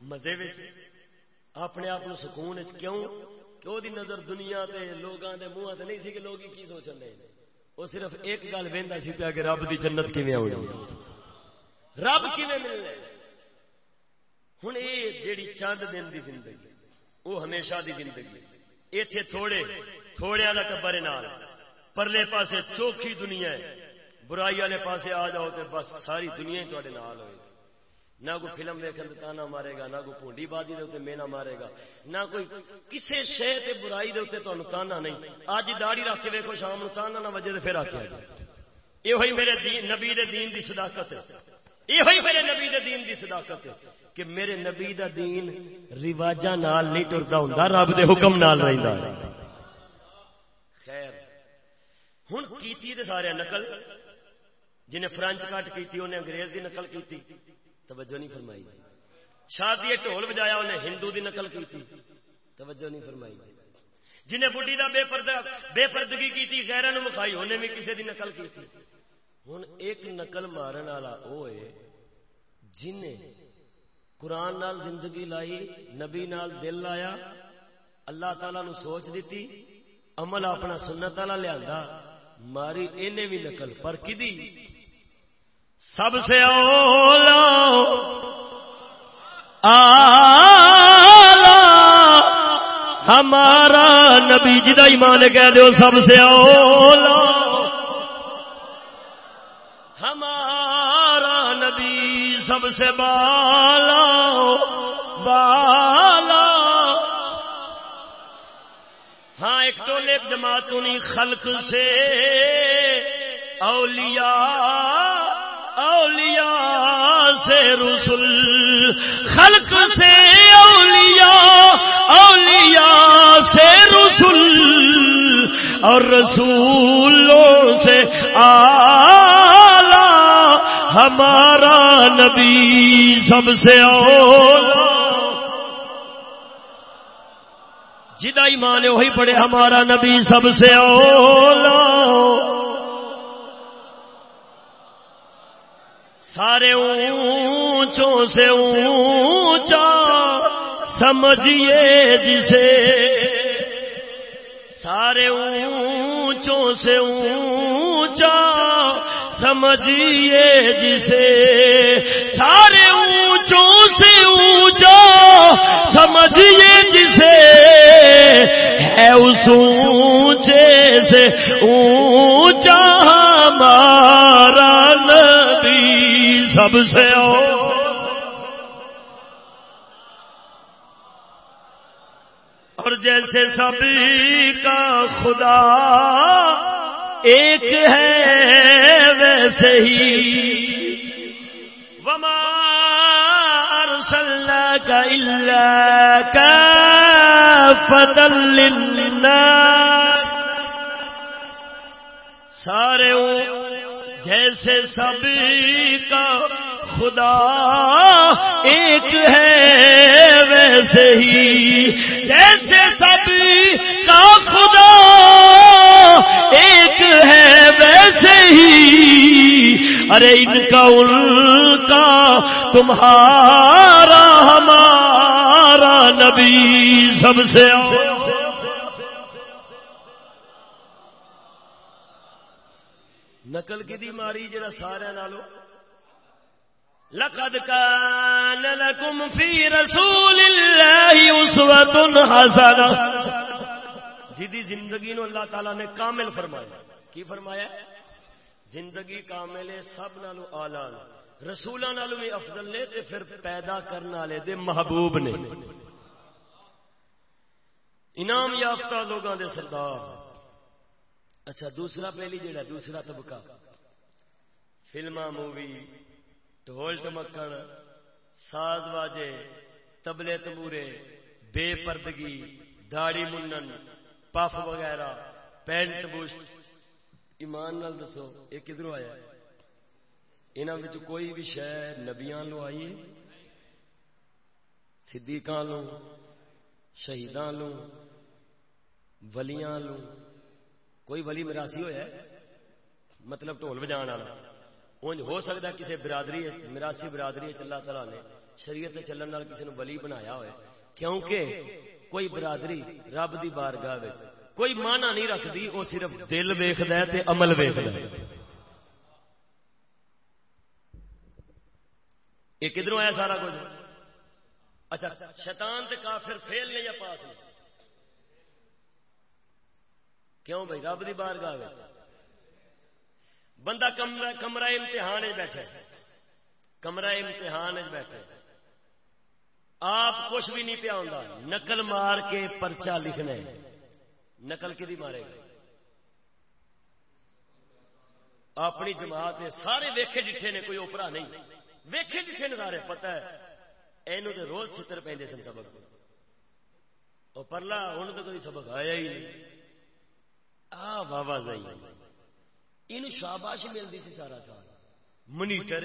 مزے وچ، اپنے آپ سکون کیوں؟ کہ وہ نظر دنیا تے لوگاں دے منہ تے نہیں سی کہ لوگ کی سوچن دے وہ صرف ایک گل وہدا سی پیا کہ رب دی جنت کیویں آونی رب کیویں ملنا ہن اے جیڑی چند دن دی زندگی وہ ہمیشہ دی زندگی ایتھے تھوڑے تھوڑے دا ٹبر نال۔ پرلے پاسے چوکھی دنیا ہے، برائی والے پاسے آ جاؤ تے بس ساری دنیا ہی تواڈے نال ہوئے۔ نہ کوئی فلم ویکن تانا مارے گا، نہ کوئی پونڈی بازی دے اتنے مینا مارے گا، نہ کوئی کسی شہ تے برائی دے اتنے تمہیں تانا نہیں۔ اج داڑی رکھ کے ویکو شام نو تانا نہ وجے پھر آخیا یہ ہوئی میرے دین، نبی دے دین دی صداقت یہ ہوئی میرے نبی دے دین دی صداقت کہ میرے نبی دا دین رواجاں نال نہیں ٹرتا ہوں رب دے حکم نال رہندا۔ خیر، ہن کیتی تے سارے نقل، جنہیں فرانچ کٹ کی انہیں انگریز دی نقل کی توجہ نہیں فرمائی شادی ٹول بجایا انہیں ہندو دی نقل کی تھی توجہ نہیں فرمائی جنہیں بڑھی دا بے پردہ بے پردگی کی تھی غیرہ نو مکھائی انہیں بھی کسی دی نقل کی تھی ہن ایک نقل مارن والا وہ ہے جنہیں قرآن نال زندگی لائی نبی نال دل لایا اللہ تعالی نو سوچ دیتی عمل اپنا سنت والا لیا ماری انہیں بھی نقل پر کدی سب سے اولا ہمارا نبی جی جدا ایمان کہہ دو سب سے اولا۔ ہمارا نبی سب سے بالا بالا۔ ہاں ایک ٹولے ایک جماعتوں نہیں خلق سے اولیاء اولیاء سے رسول، خلق سے اولیاء اولیاء سے رسول، اور رسولوں سے آلہ ہمارا نبی سب سے اولا جدا ایمان وہی پڑے ہمارا نبی سب سے اولا سارے اونچوں سے اونچا سمجھیے جسے۔ سارے اونچوں سے اونچا سمجھیے جسے۔ سارے اونچوں سے اونچا سمجھیے جسے۔ ہے اس اونچے سے اونچا ہمارا سب سے او اور جیسے سبھی کا خدا ایک ہے، ویسے ہی۔ وما ارسلناك الا كافة للناس۔ سارے جیسے سبھی کا خدا ایک ہے، ویسے ہی۔ جیسے سبھی کا خدا ایک ہے، ویسے ہی۔ ارے ان کا ان کا تمہارا، ہمارا نبی سب سے نقل کی ماری جڑا سارے نالو لقد كان لكم في رسول الله اسوه حسنه جدی زندگی نو اللہ تعالی نے کامل فرمایا۔ کی فرمایا؟ زندگی کامل سب نالو آلہ رسولوں نالو بھی افضل نے، تے پھر پیدا کرنے والے دے محبوب نے۔ انعام یافتہ لوگوں دے سردار۔ اچھا دوسرا پہلی جڑا دوسرا طبقہ۔ فلما مووی، ڈھول ٹمکن ساز واجے، تبلے تمورے بے پردگی داڑی منن، پف وغیرہ، پینٹ بوشت۔ ایمان نال دسو، یہ کدھر آیا؟ یہاں کوئی بھی شہ نبیاں لو آئی صدیقاں لو، شہیداں لو، ولیاں لو۔ کوئی ولی مراسی ہوا مطلب ٹول بجا والا انج ہو سکتا کسی برادری مراسی برادری اللہ تعالیٰ نے شریعت چلن وال کسی نے ولی بنایا ہوئے کیونکہ کوئی برادری رب دی بارگاہ کوئی مانا نہیں رکھتی وہ صرف دل ویخد عمل ویخد یہ کدھر آیا سارا کچھ اچھا شیطان تے کافر فیل نے یا پاس نے کیوں بھائی؟ رب دی بارگاہ بندہ کمرہ کمرہ امتحان بیٹھے۔ کمرہ امتحان بیٹھے۔ آپ کچھ بھی نہیں پیا ہوں نقل مار کے پرچا لکھنا نقل کی مارے گا؟ اپنی جماعت نے سارے ویکھے ڈٹھے نے، کوئی اوپرا نہیں۔ ویکھے ڈٹھے نے سارے پتا ہے؟ یہ روز چتر پہ سن سبق۔ وہ پرلا ہوں تو کبھی سبق آیا ہی نہیں۔ آ بابا زائی یہ شاباش ملتی سی سارا سال۔ منیٹر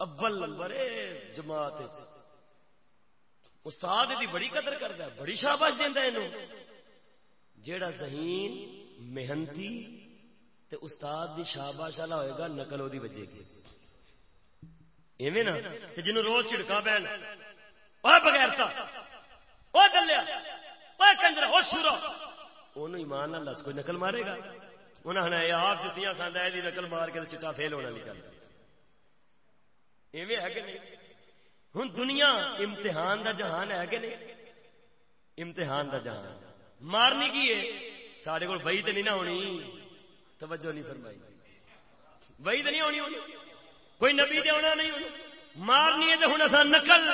ابل نمبر جماعت استاد دی بڑی قدر کرتا ہے، بڑی شاباش دینا یہ جیڑا ذہین محنتی تے استاد دی شاباش والا ہوئے گا، نقل وہ بجے گی ایویں نا، تے جنوں روز چھڑکا بہن۔ وہ بغیر وہ چلیا وہ کنجرا وہ شورا انہوں ایمان نہ لس کوئی نقل مارے گا انہوں نے آپ جتیاں کھانا ہے نقل مار کے چٹا فیل ہونا نکل ایویں ہے کہ نہیں ہوں دنیا امتحان دا جہان ہے کہ نہیں امتحان دا جہان مارنی کی ہے سارے کو بئی تو نہیں نہ ہونی توجہ نہیں فرمائی بئی تو نہیں ہونی ہونی کوئی نبی دے ہونا نہیں ہونی مارنی ہے تو ہوں اصا نقل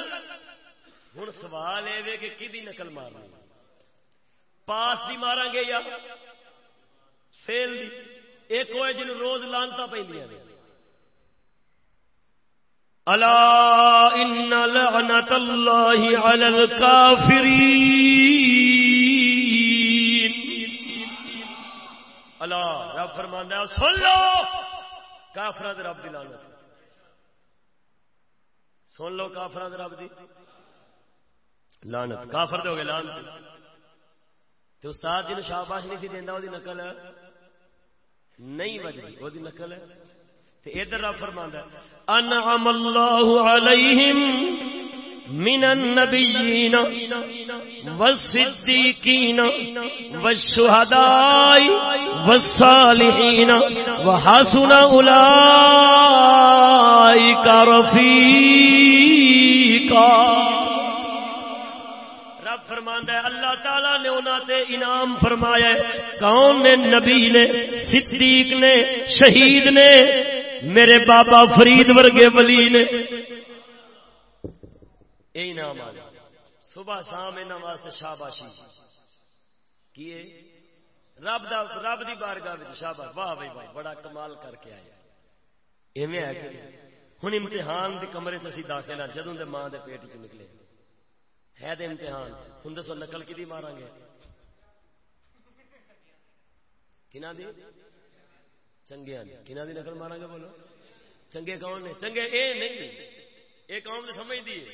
ہوں سوال یہ کہ کی نقل مارنی پاس دی مارا گے یا فیل دی؟ ایک ہوئے جن روز لانتا پہ الا ان لعنت اللہ علی الكافرین اللہ رب فرماندا ہے، سن لو، کافراں دے رب دی لعنت۔ سن لو کافراں دے رب دی لعنت۔ کافر دے ہو گئے لعنت۔ تے استاد جی شاباش نہیں سی دیندا او نقل نہیں وجدی او دی نقل ہے ادھر رب فرماندا انعم الله عليهم من النبيين والصديقين والشهداء والصالحين وحسن اولئك رفيقا فرماندا ہے، اللہ تعالی نے انہاں تے انعام فرمایا ہے۔ کون نے، نبی نے، صدیق نے، شہید نے، میرے بابا فرید ورگے ولی نے۔ یہی نام آ صبح شام یہاں واسطے شاباشی۔ کیے رب دا، رب دی بارگاہ وچ شاباش۔ واہ بھائی واہ، بڑا کمال کر کے آئے۔ ایویں ہے کہ ہوں امتحان دے کمرے چ داخل ہاں جدوں دے ماں دے پیٹ چ نکلے ہے دے امتحان۔ ہوں دسو نقل کی مارا گے؟ کنا دی؟ چنگیا کنہ دی نقل مارا گے بولو؟ چنگے کون نے؟ چنگے اے نہیں۔ یہ قوم نے سمجھ دی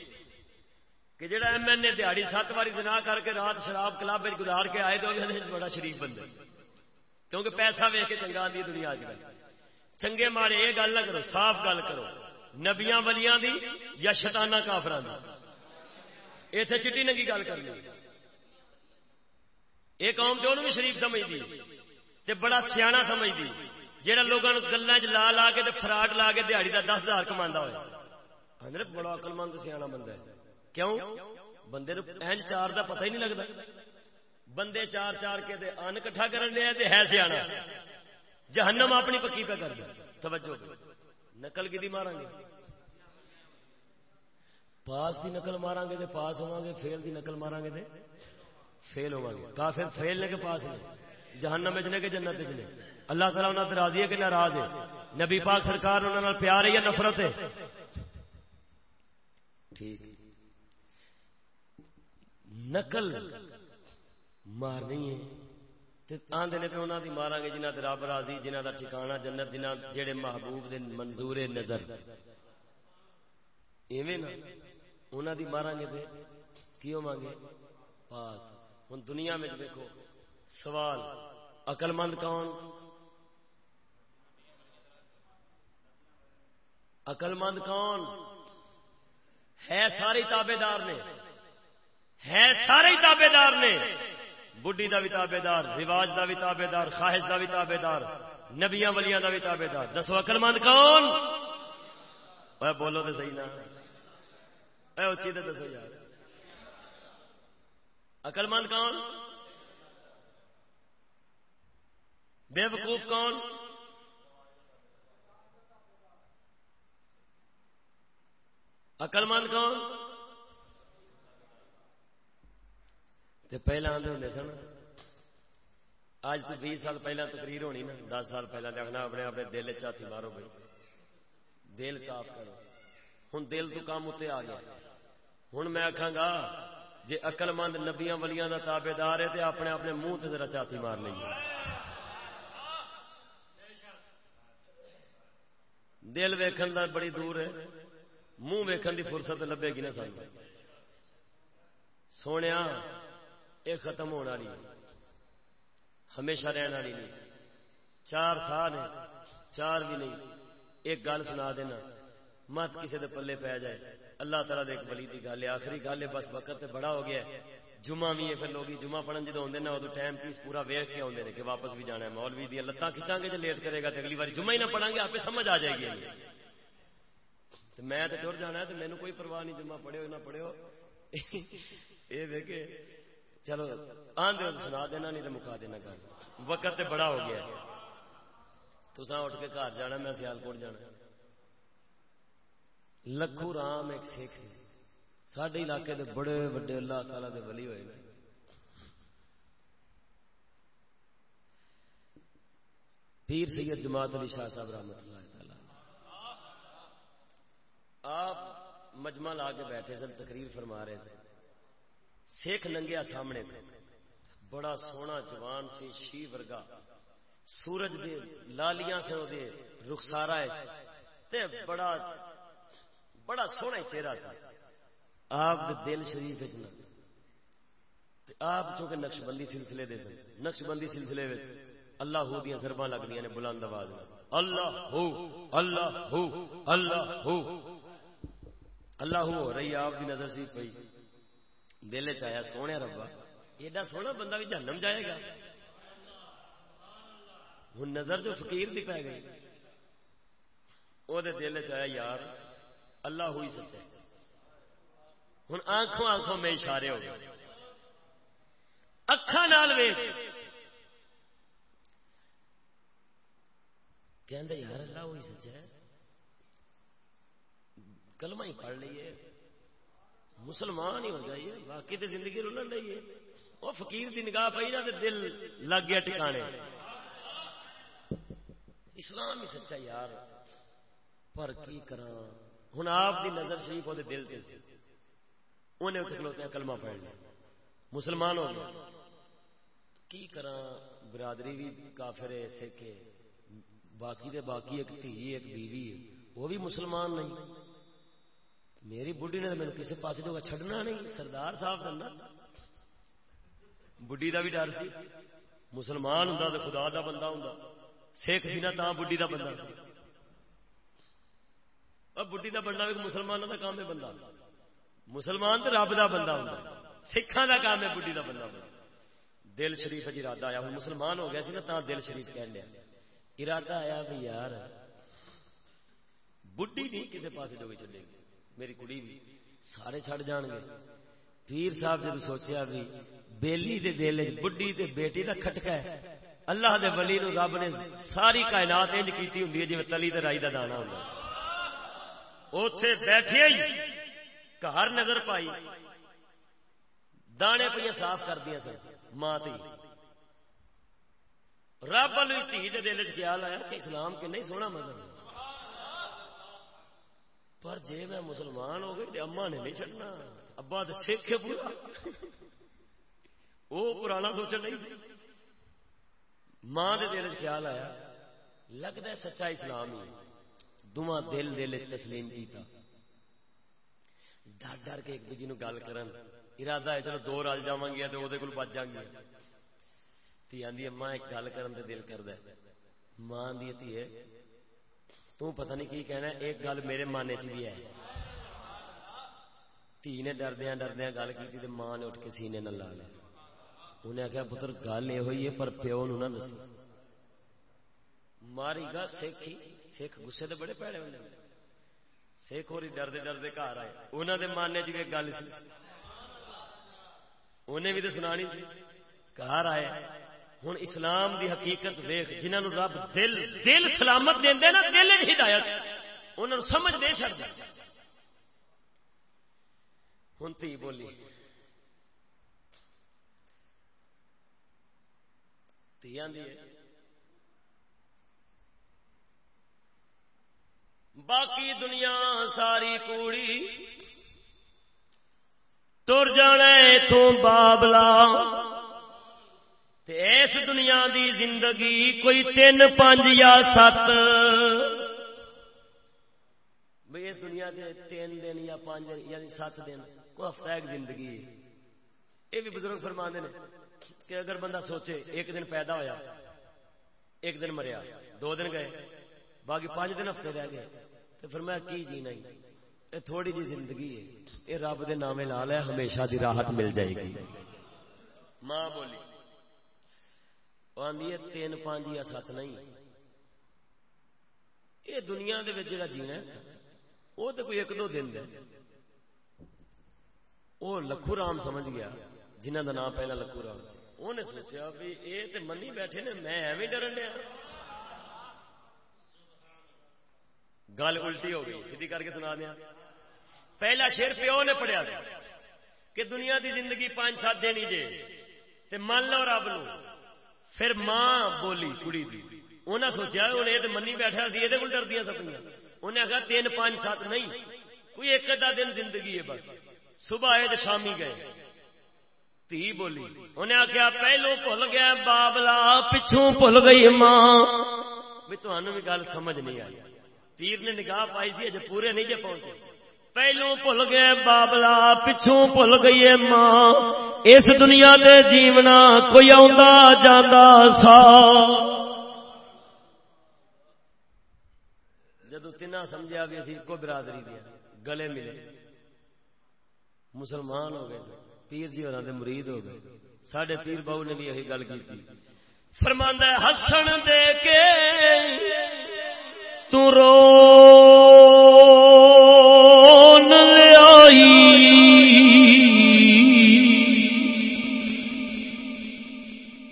کہ جڑا ایم این اے دیہڑی سات باری دنا کر کے رات شراب کلاب گزار کے آئے تو بڑا شریف بندے کیونکہ پیسہ ویک کے چنگا آدھی دنیا اج کل۔ چنگے مارے یہ گل نہ کرو، صاف گل کرو۔ نبیاں ولیاں دی یا شتانہ کافران دی۔ اتنے چٹی ننگی گل کرنی۔ یہ قوم تو بھی شریف سمجھتی تے بڑا سیاح سمجھتی جہاں لوگوں گلوں لا لا کے فراڈ لا کے دیہڑی کا دس ہزار کما ہوا بڑا اکل مند سیا بندہ ہے۔ کیوں؟ بندے این چار کا پتہ ہی نہیں لگتا بندے چار چار کے ان کٹھا کر لیا ہے سیا جہنم اپنی پکی پہ کر دیا توجہ۔ نقل کی مارا گے پاس کی نقل مارا گے تو پاس ہوا گے فیل کی نقل مارا گے تو فیل ہوا گے کافی فیل نے کے پاس نے۔ جہنم چنے کے جنت چنے اللہ تعالیٰ انہوں راضی ہے کہ ناراض ہے؟ نبی پاک سرکار انہوں نے پیار ہے یا نفرت ہے؟ ٹھیک۔ نقل مارنی ہے۔ آدھے نے پہ انہوں کی مارا گے جنہ رب راضی جنہ کا ٹھکانا جنت جنہ جہے محبوب دے منظور نظر۔ ایویں نا۔ انہوں کی مارا گے تو کی ہو گے پاس ہوں دنیا میں دیکھو سوال اقل مند کون؟ عقل مند کون؟ ہے سارے تابے دار نے، ہے سارے تابے دار نے بڈی کا بھی تابے دار رواج کا بھی تابے دار خواہش کا بھی تابے دار نبیا ولیاں کا بھی تابے دار دسو عقل مند کون بولو تو صحیح نا۔ اے اچھی تو دسو یار۔ عقل مند کون؟ بے وقوف کون؟ اقل مند کون پہلے آدھے ہوں سن۔ اج تو بیس سال پہلے تقریر ہونی نا۔ دس سال پہلے دیکھنا اپنے اپنے دل چاتی مارو بھائی۔ دل صاف کرو۔ ہوں دل تو کام اتنے آ گیا۔ ہوں میں آخا گا جی اقل مند نبیاں ولیاں کا تابے دار ہے تو اپنے اپنے منہ سے ذرا چاتی مار لیے دل ویکھن کا بڑی دور ہے، منہ ویکن کی فرصت لبے گی نا سان سونے یہ ختم ہونے والی ہمیشہ رہن والی نہیں۔ چار سال چار بھی نہیں۔ ایک گل سنا دینا، مت کسی پلے پی جائے۔ اللہ تعالیٰ ایک بلی کی گل ہے، آخری گل ہے، بس وقت بڑا ہو گیا جمعہ بھی ہے، پھر لوگ جی جمعہ پڑھن جدو آتے ہیں ادو ٹائم پیس پورا ویخ کے آتے ہیں کہ واپس بھی جانا ہے، مولوی دیا لتان کھچا گے جو لیٹ کرے گا تو اگلی بار جمعہ ہی نہ پڑھا گے آپ سمجھ آ جائے گی۔ میں تو ٹر جانا تو مینو کوئی پرواہ نہیں جمع پڑھو نہ پڑھو یہ دیکھے، چلو آدھے سنا دینا، نہیں تو مکا دینا گھر وقت تے بڑا ہو گیا تسا اٹھ کے گھر جانا، میں سیالکوٹ جانا۔ لکھو رام ایک سکھ سی۔ سڈے علاقے دے بڑے وڈے اللہ تعالی دے ولی ہوئے۔ پیر سید جماعت علی شاہ صاحب رحمت اللہ تعالی۔ آپ مجمع لا کے بیٹھے سن، تقریر فرما رہے تھے سکھ ننگیا سامنے تھے بڑا سونا جوان سی، شی ورگا۔ سورج دے لالیاں سے دے رخسارا تے بڑا بڑا سونا چہرہ تھا۔ آپ دل شریف آپ چونکہ نقش بندی سلسلے دے سن۔ نقش بندی سلسلے اللہ ہو دیا ضربا لگنی نے بلند آواز اللہ ہو اللہ ہو اللہ ہو۔ اللہ ہو رہی آپ کی نظر سی پی دل چیا سونے ربا۔ ایڈا سونا بندہ بھی جنم جائے گا۔ ہوں نظر جو فقیر دی پی گئی۔ وہ دل چیا یار اللہ ہوئی سچا ہوں آنکھوں آنکھوں میں اشارے ہو گئے۔ اکھان ویخ کہ یار اللہ ہوئی سچا کلمہ ہی پڑھ لیے مسلمان ہی ہو جائیے۔ باقی تو زندگی رولن رہی ہے وہ فقیر دی نگاہ پی نا دل لگ گیا ٹکانے۔ اسلام ہی سچا یار۔ پر کی کرا ہوں آپ دی نظر شریف وہ دل سے سی۔ انہیں اتنے کلوتے کلمہ پڑھ لیا۔ مسلمان ہو گیا کی کرا برادری بھی کافر ہے، سکھ ہے۔ باقی دے باقی ایک تھی، ایک بیوی ہے۔ وہ بھی مسلمان نہیں۔ میری بڑھی نے میرے کسی پاس جو چھڈنا نہیں۔ سردار صاحب سننا بڑھی دا بھی ڈر سی۔ مسلمان ہوں تو خدا دا بندہ ہوں سکھ سی نا تا دا بندہ۔ بڑھی دا بننا بھی مسلمانوں کا کام ہے بندہ۔ مسلمان تو رب دا بندہ ہوں سکھان دا کام ہے بڑھی دا بندہ بندہ دل شریف جی ارادہ آیا۔ ہوں مسلمان ہو گیا سی نا تا دل شریف کہہ لیا۔ ارادہ آیا بھی یار بڑھی نہیں کسی پاس جو چلے گی۔ میری کڑی بھی سارے چھڑ جان گے۔ پیر صاحب جب سوچیا بھی بیلی دے دل بڑھی تے بیٹی دا کھٹکا ہے۔ اللہ دے ولی نو رب نے ساری کائنات انج کیتی ہوندی ہے، جویں تلی تے رائی دا دانا ہوندا اوتھے بیٹھے ہی۔ گھر نظر پائی۔ دانے پہ صاف کر دیا سن۔ ماں تھی رب والی دھی کے دل خیال آیا کہ اسلام کے نہیں سونا مذہب پر جی میں مسلمان ہو گئی اما نے نہیں چڑنا ابا تو سکھ پورا۔ وہ پرانا سوچن نہیں ماں کے دل خیال آیا لگتا ہے سچا اسلام ہی۔ دونوں دل دل تسلیم کیتا۔ ڈر ڈر کے ایک دوجے گل کرن۔ ارادہ ہے، چلو دو رل جا گیا تو وہ بچ جا گیا تھی آدھی ماں ایک گل کرن دے دل کرد ماں دی تھی ہے، تو پتہ نہیں کی کہنا ایک گل میرے من چ بھی ہے۔ تھی نے ڈردیا ڈردیا گل کی ماں نے اٹھ کے سینے نہ لا لیا۔ انہیں آخیا پتر، گل یہ ہوئی ہے، پر پیو نو نہ دس ماری گا سکھ ہی سکھ گسے تو بڑے پیڑے ہونے سکھ ہوری ڈردے ڈردے گھر آئے۔ انہوں نے ماننے چ گل سی۔ انہیں بھی تو سنانی سی۔ گھر آئے۔ ہوں اسلام دی حقیقت ویخ جنہوں رب دل دل سلامت دے نا، دل ہدایت۔ انہوں سمجھ دے سکتا ہوں تھی بولی۔ تھی آدھی باقی دنیا ساری کوڑی تر جانا اتوں بابلا۔ اس دنیا دی زندگی کوئی تین، پانچ یا سات۔ بھائی اس دنیا کے تین دن یا پانچ دن یعنی سات دن کو ہفتہ ایک زندگی یہ بھی بزرگ فرما نے کہ اگر بندہ سوچے ایک دن پیدا ہویا، ایک دن مریا، دو دن گئے، باقی پانچ دن ہفتے رہ گئے۔ تو میں کی جینا ہی یہ تھوڑی جی زندگی ہے۔ یہ رب دے نامے لال ہے ہمیشہ دی راحت مل جائے گی۔ ماں بولی۔ آدھی ہے تین پانچ یا سات نہیں۔ یہ دنیا دے جڑا جینا وہ تو کوئی ایک دو دن دے۔ وہ لکھو رام سمجھ گیا جنہ کا نام پہلا لکھو رام۔ انہیں سوچا بھی یہ تو منی بیٹھے نے میں ایویں ڈرن دیا۔ گل الٹی ہو گئی، سیدھی کر کے سنا دیا پہلا شیر پیو نے پڑھیا کہ دنیا دی زندگی پانچ سات دینی جے، تے من لو رب نو۔ پھر ماں بولی کڑی دی۔ انہیں سوچا انہیں یہ منی بیٹھا سی یہ ڈر دیا سپنیا انہیں آخر تین پانچ سات نہیں، کوئی ایک ادا دن زندگی ہے بس۔ صبح آئے تو شامی گئے۔ تھی بولی۔ انہیں آخیا، پہلو بھول گیا، بابلا پچھوں بھول گئی ماں۔ بھی تمہیں بھی گل سمجھ نہیں آئی۔ تیر نے نگاہ پائی سی، اجے پورے نہیں جے پہنچے۔ پہلو بھول گئے بابلا، پچھوں بھول گئی ماں۔ اس دنیا دے جیونا کوئی آ جانا سا۔ جدو تین سمجھا بھی اسی کو برادری دیا، گلے ملے۔ مسلمان ہو گئے۔ پیر جی اور مرید ہو گئے۔ سڈے پیر بہو نے بھی یہی گل کی فرماندہ ہسن دے کے تو رو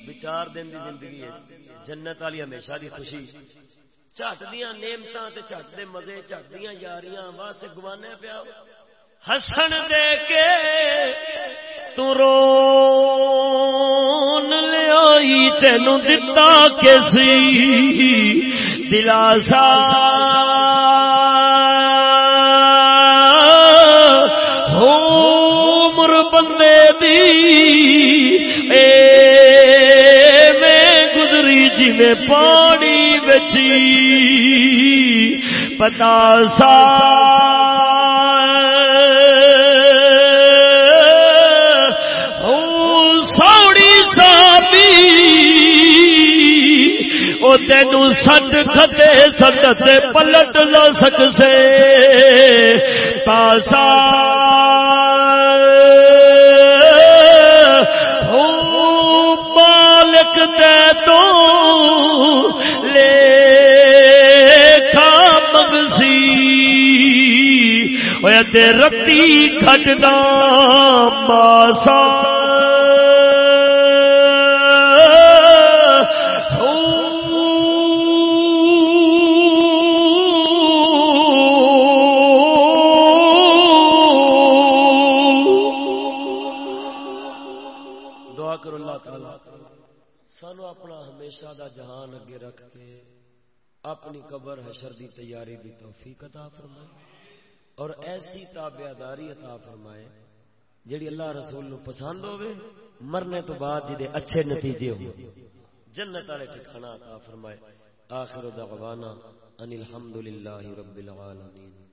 بچار دن دی زندگی ہے۔ جنت والی ہمیشہ دی خوشی۔ چٹ دیا نعمت چٹ دے مزے چٹ دیا یاریاں۔ واسطے گوانے پیا۔ ہسن دے کے تو رو لیا تین دتا کسی دلاسا بندے دی اے میں گزری جی میں پانی بچی پتا سا وہ تین سٹ کھتے سٹ پلٹ نہ سکسے۔ پاسا دے تو لے کھا مگسی رتی کھٹنا ماسا۔ اپنی قبر حشر دی تیاری دی توفیق عطا فرمائے اور ایسی تابعداری عطا فرمائے جڑی اللہ رسول نو پسند ہوے مرنے تو بعد جے اچھے نتیجے ہو جنت والے ٹھکانہ عطا فرمائے۔ آخر دعوانا ان الحمدللہ رب العالمین۔